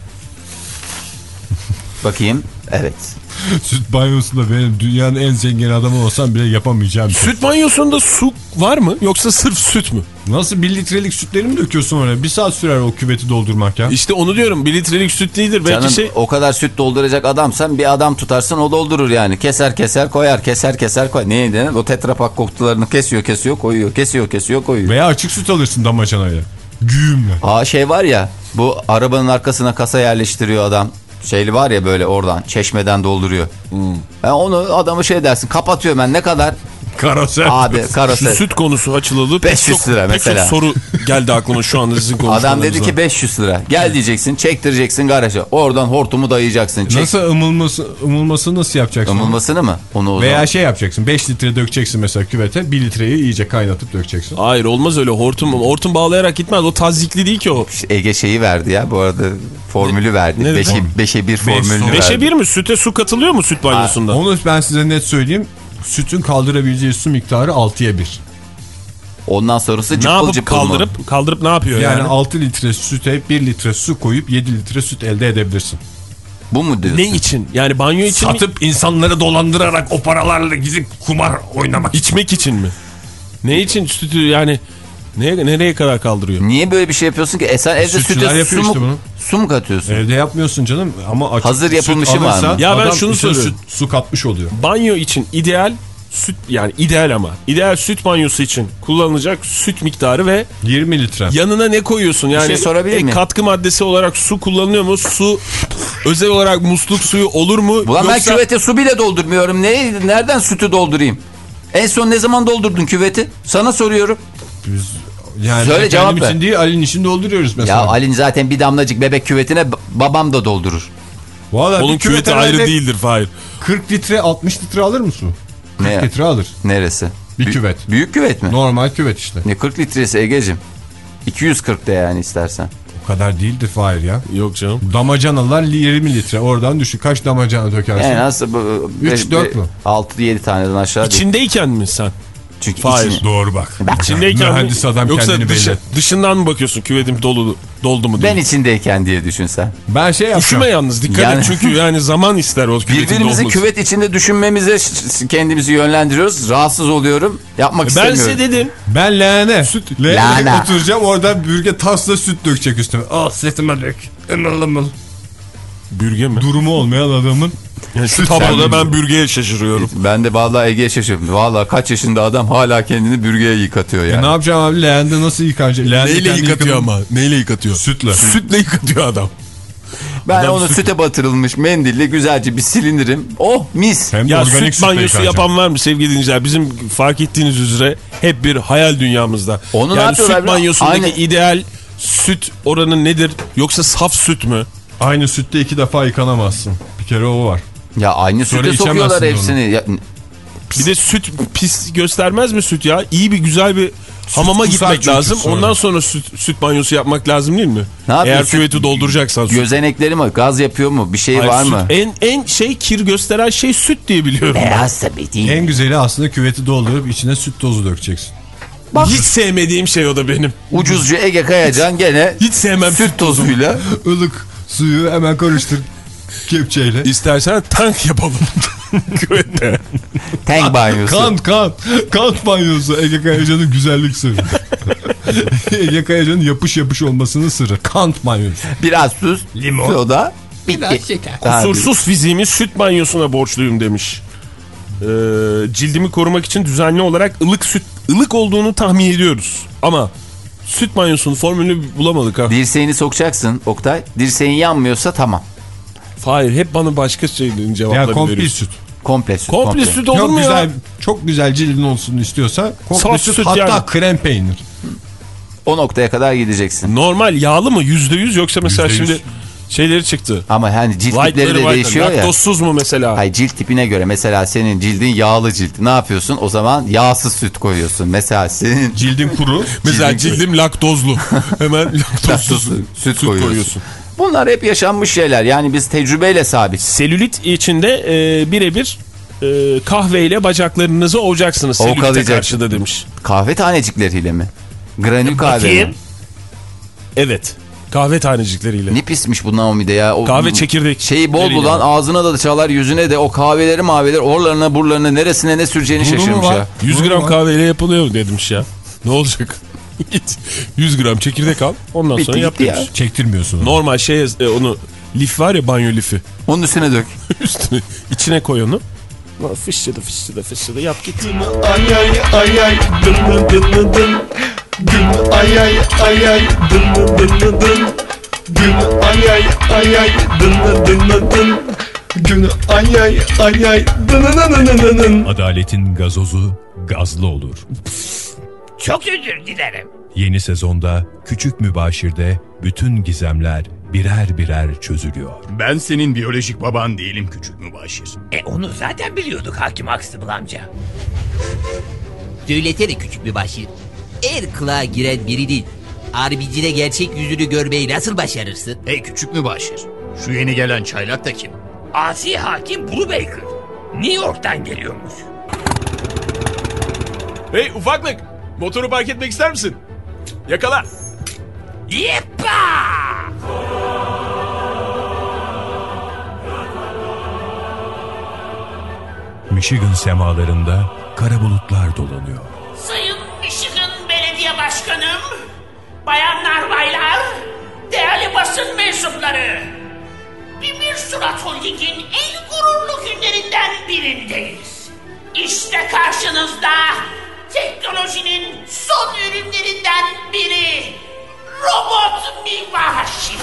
Bakayım. Evet. Süt banyosunda benim dünyanın en zengin adamı olsam bile yapamayacağım. şey. Süt banyosunda su var mı yoksa sırf süt mü? Nasıl bir litrelik sütleri mi döküyorsun oraya? Bir saat sürer o küveti doldurmak ya. İşte onu diyorum. Bir litrelik süt değildir. Belki Canım şey... o kadar süt dolduracak adamsan bir adam tutarsın o doldurur yani. Keser keser koyar keser keser koyar. Neydi denir? O tetrapak kutularını kesiyor kesiyor koyuyor. Kesiyor kesiyor koyuyor. Veya açık süt alırsın damacanayla. Güğümle. Aa şey var ya bu arabanın arkasına kasa yerleştiriyor adam. Şeyli var ya böyle oradan çeşmeden dolduruyor. Hmm. Ben onu adamı şey dersin kapatıyor ben ne kadar? Karoser. Abi Şu karası. süt konusu açılalı. pek 500 çok- lira mesela. çok soru geldi aklıma şu anda sizin Adam dedi ki 500 lira. Gel diyeceksin çektireceksin garaja. Oradan hortumu dayayacaksın. Çek. Nasıl ımılması, ımılması nasıl yapacaksın? Imılmasını mı? Onu o Veya zaman. şey yapacaksın 5 litre dökeceksin mesela küvete 1 litreyi iyice kaynatıp dökeceksin. Hayır olmaz öyle hortum. Hortum bağlayarak gitmez. O tazikli değil ki o. Ege şeyi verdi ya bu arada formülü verdi. ne dedi? 5'e 5'e 1 formülünü verdi. Beşe bir mi? Süte su katılıyor mu süt banyosunda? Onu ben size net söyleyeyim. Sütün kaldırabileceği su miktarı 6'ya 1. Ondan sonrası ne cıppıl yapıp cıppıl mı? kaldırıp kaldırıp ne yapıyor yani? Yani 6 litre süte 1 litre su koyup 7 litre süt elde edebilirsin. Bu mu diyorsun? Ne için? Yani banyo için mi? Satıp insanları dolandırarak o paralarla gidip kumar oynamak. İçmek için mi? Ne için sütü yani neye, nereye kadar kaldırıyor? Niye böyle bir şey yapıyorsun ki? E sen evde süte su yapıyor mu, işte bunu. Su mu katıyorsun? Evde yapmıyorsun canım ama açık Hazır yapılmışı var mı? Ya ben şunu söylüyorum. Süt, su katmış oluyor. Banyo için ideal süt yani ideal ama ideal süt banyosu için kullanılacak süt miktarı ve 20 litre. yanına ne koyuyorsun? Yani şey sorabilir e, miyim? katkı maddesi olarak su kullanılıyor mu? Su özel olarak musluk suyu olur mu? Ulan ben Yoksa- küvete su bile doldurmuyorum. Ne, nereden sütü doldurayım? En son ne zaman doldurdun küveti? Sana soruyorum. Yani Söyle, cevap ver. için değil Ali'nin için dolduruyoruz Ya mesela. Ali'nin zaten bir damlacık bebek küvetine babam da doldurur. Vallahi Onun küveti ayrı değildir Fahir. 40 litre 60 litre alır mı su? 40 Ne? litre alır. Neresi? Bir Bü- küvet. Büyük küvet mi? Normal küvet işte. Ne 40 litresi Ege'cim? 240 de yani istersen. O kadar değildir Fahir ya. Yok canım. Damacanalar 20 litre. Oradan düşün. Kaç damacana dökersin? Bu? Üç, dört mü? 6-7 taneden aşağı değil. İçindeyken mi sen? Çünkü Hayır. içini- Doğru bak. İçindeyken Mühendis adam Yoksa kendini dışı- belli. dışından mı bakıyorsun küvetim dolu doldu mu diye? ben içindeyken diye düşünsen. Ben şey yapacağım. Üşüme yalnız dikkat Yani- et çünkü yani zaman ister o küvetin Birbirimizi küvet içinde düşünmemize kendimizi yönlendiriyoruz. Rahatsız oluyorum. Yapmak Ben istemiyorum. size dedim. Ben leğene. Süt. Leğene. oturacağım. Oradan bürge tasla süt dökecek üstüme. Al sırtıma dök. Imıl ımıl. Bürge mi? Durumu olmayan adamın. Yani şu tabloda ben bürgeye şaşırıyorum. Ben de vallahi Ege'ye şaşırdım. Vallahi kaç yaşında adam hala kendini bürgeye yıkatıyor E yani. ne yapacağım abi? Leğende nasıl yıkanacak? Leğende Neyle yıkatıyor yıkamam. ama? Neyle yıkatıyor? Sütle. Sütle yıkatıyor adam. ben adam onu süt- süte batırılmış mendille güzelce bir silinirim. Oh mis. Hem Ya organik süt banyosu yapan var mı sevgili dinleyiciler? Bizim fark ettiğiniz üzere hep bir hayal dünyamızda. Onu yani süt banyosundaki Aynı- ideal süt oranı nedir? Yoksa saf süt mü? Aynı sütte iki defa yıkanamazsın. Bir kere o var. Ya aynı Sonra süte sokuyorlar hepsini. Ya, Bir de süt pis göstermez mi süt ya? İyi bir güzel bir hamama kusar gitmek lazım. sonra. Ondan sonra süt, süt banyosu yapmak lazım değil mi? Ne Eğer küveti dolduracaksan süt. gözenekleri mi? Gaz yapıyor mu? Bir şey Hayır, var süt- mı? En, en şey kir gösteren şey süt diye biliyorum. Beyaz tabii değil. En güzeli aslında küveti doldurup içine süt tozu dökeceksin. Hiç sevmediğim şey o da benim. Ucuzcu Ege Kayacan gene Hiç sevmem süt tozuyla. Ilık suyu hemen karıştır. Kepçeyle. İstersen tank yapalım küvette. Tank banyosu. Kant kant. Kant banyosu Ege Kayacan'ın güzellik sırrı. Ege Kayacan'ın yapış yapış olmasının sırrı. Kant banyosu. Biraz tuz. Limon. Soda. Bitti. Daha Kusursuz fiziğimi süt banyosuna borçluyum demiş. Ee, cildimi korumak için düzenli olarak ılık süt ılık olduğunu tahmin ediyoruz. Ama süt banyosunun formülünü bulamadık ha. Dirseğini sokacaksın Oktay. Dirseğin yanmıyorsa tamam. Hayır hep bana başka şeylerin Ya cevaplarını komple veriyorsun. süt. Komple süt. Komple süt olur Çok mu güzel, ya? çok güzel cildin olsun istiyorsa komple Saf süt, süt hatta yani. krem peynir. O noktaya kadar gideceksin. Normal yağlı mı yüzde yüz yoksa mesela Yüzde yüz. şimdi şeyleri çıktı. Ama hani cilt tipleri Light'ları de var. değişiyor ya. Laktozsuz mu mesela? Hayır cilt tipine göre mesela senin cildin yağlı cilt. Ne yapıyorsun? O zaman yağsız süt koyuyorsun. Mesela senin Cildin kuru. Mesela cildin- cildim laktozlu. Hemen laktozsuz süt, süt koyuyorsun. koyuyorsun. bunlar hep yaşanmış şeyler. Yani biz tecrübeyle sabit. Selülit içinde e, birebir e, kahveyle bacaklarınızı ovacaksınız. Selülite Ovkalayacaksın. karşı da demiş. Kahve tanecikleriyle mi? Granül kahve mi? Evet. Kahve tanecikleriyle. Ne pismiş bu Naomi'de ya. O, Kahve çekirdek. Şeyi bol bulan ağzına da çalar yüzüne de o kahveleri maveleri orlarına burlarına neresine ne süreceğini Burnu mu şaşırmış ya. 100 Doğru gram kahveyle yapılıyor demiş ya. Ne olacak? Git 100 gram çekirdek al. Ondan Bitti sonra yap ya. Çektirmiyorsun. Normal şey e, onu lif var ya banyo lifi. Onun üstüne dök. Üstüne içine koy onu. Fışçıdı fışçıdı fışçıdı yap git. Ay ay ay ay dın dın dın dın dın ay ay ay ay dın dın dın dın dın ay ay ay ay dın dın dın Gün ay ay ay ay dın dın dın dın dın dın Adaletin gazozu gazlı olur. Çok özür dilerim. Yeni sezonda Küçük Mübaşir'de bütün gizemler birer birer çözülüyor. Ben senin biyolojik baban değilim küçük mübaşir. E onu zaten biliyorduk Hakim Aksıbıl amca. Söylesene küçük bir başır. Er kılığa giren biri değil. Harbicide gerçek yüzünü görmeyi nasıl başarırsın? Hey küçük mübaşir. Şu yeni gelen çaylak da kim? Asi hakim Brubaker. New York'tan geliyormuş. Hey ufaklık motoru park etmek ister misin? Yakala. Yeppa! Michigan semalarında kara bulutlar dolanıyor. Sayın bayanlar baylar, değerli basın mensupları. Bimir Surat Holding'in en gururlu günlerinden birindeyiz. İşte karşınızda teknolojinin son ürünlerinden biri. Robot Mivashi.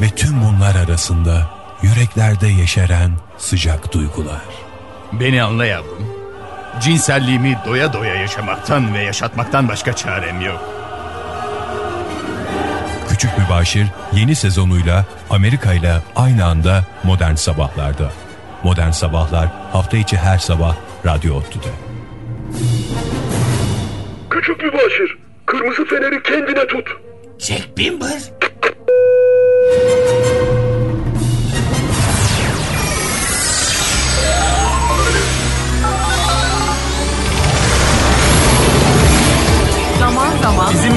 Ve tüm bunlar arasında yüreklerde yeşeren sıcak duygular. Beni anla yavrum. Cinselliğimi doya doya yaşamaktan ve yaşatmaktan başka çarem yok. Küçük Mübaşir yeni sezonuyla Amerika ile aynı anda Modern Sabahlar'da. Modern Sabahlar hafta içi her sabah Radyo Ottu'da. Küçük mübaşir kırmızı feneri kendine tut Jack Bimber.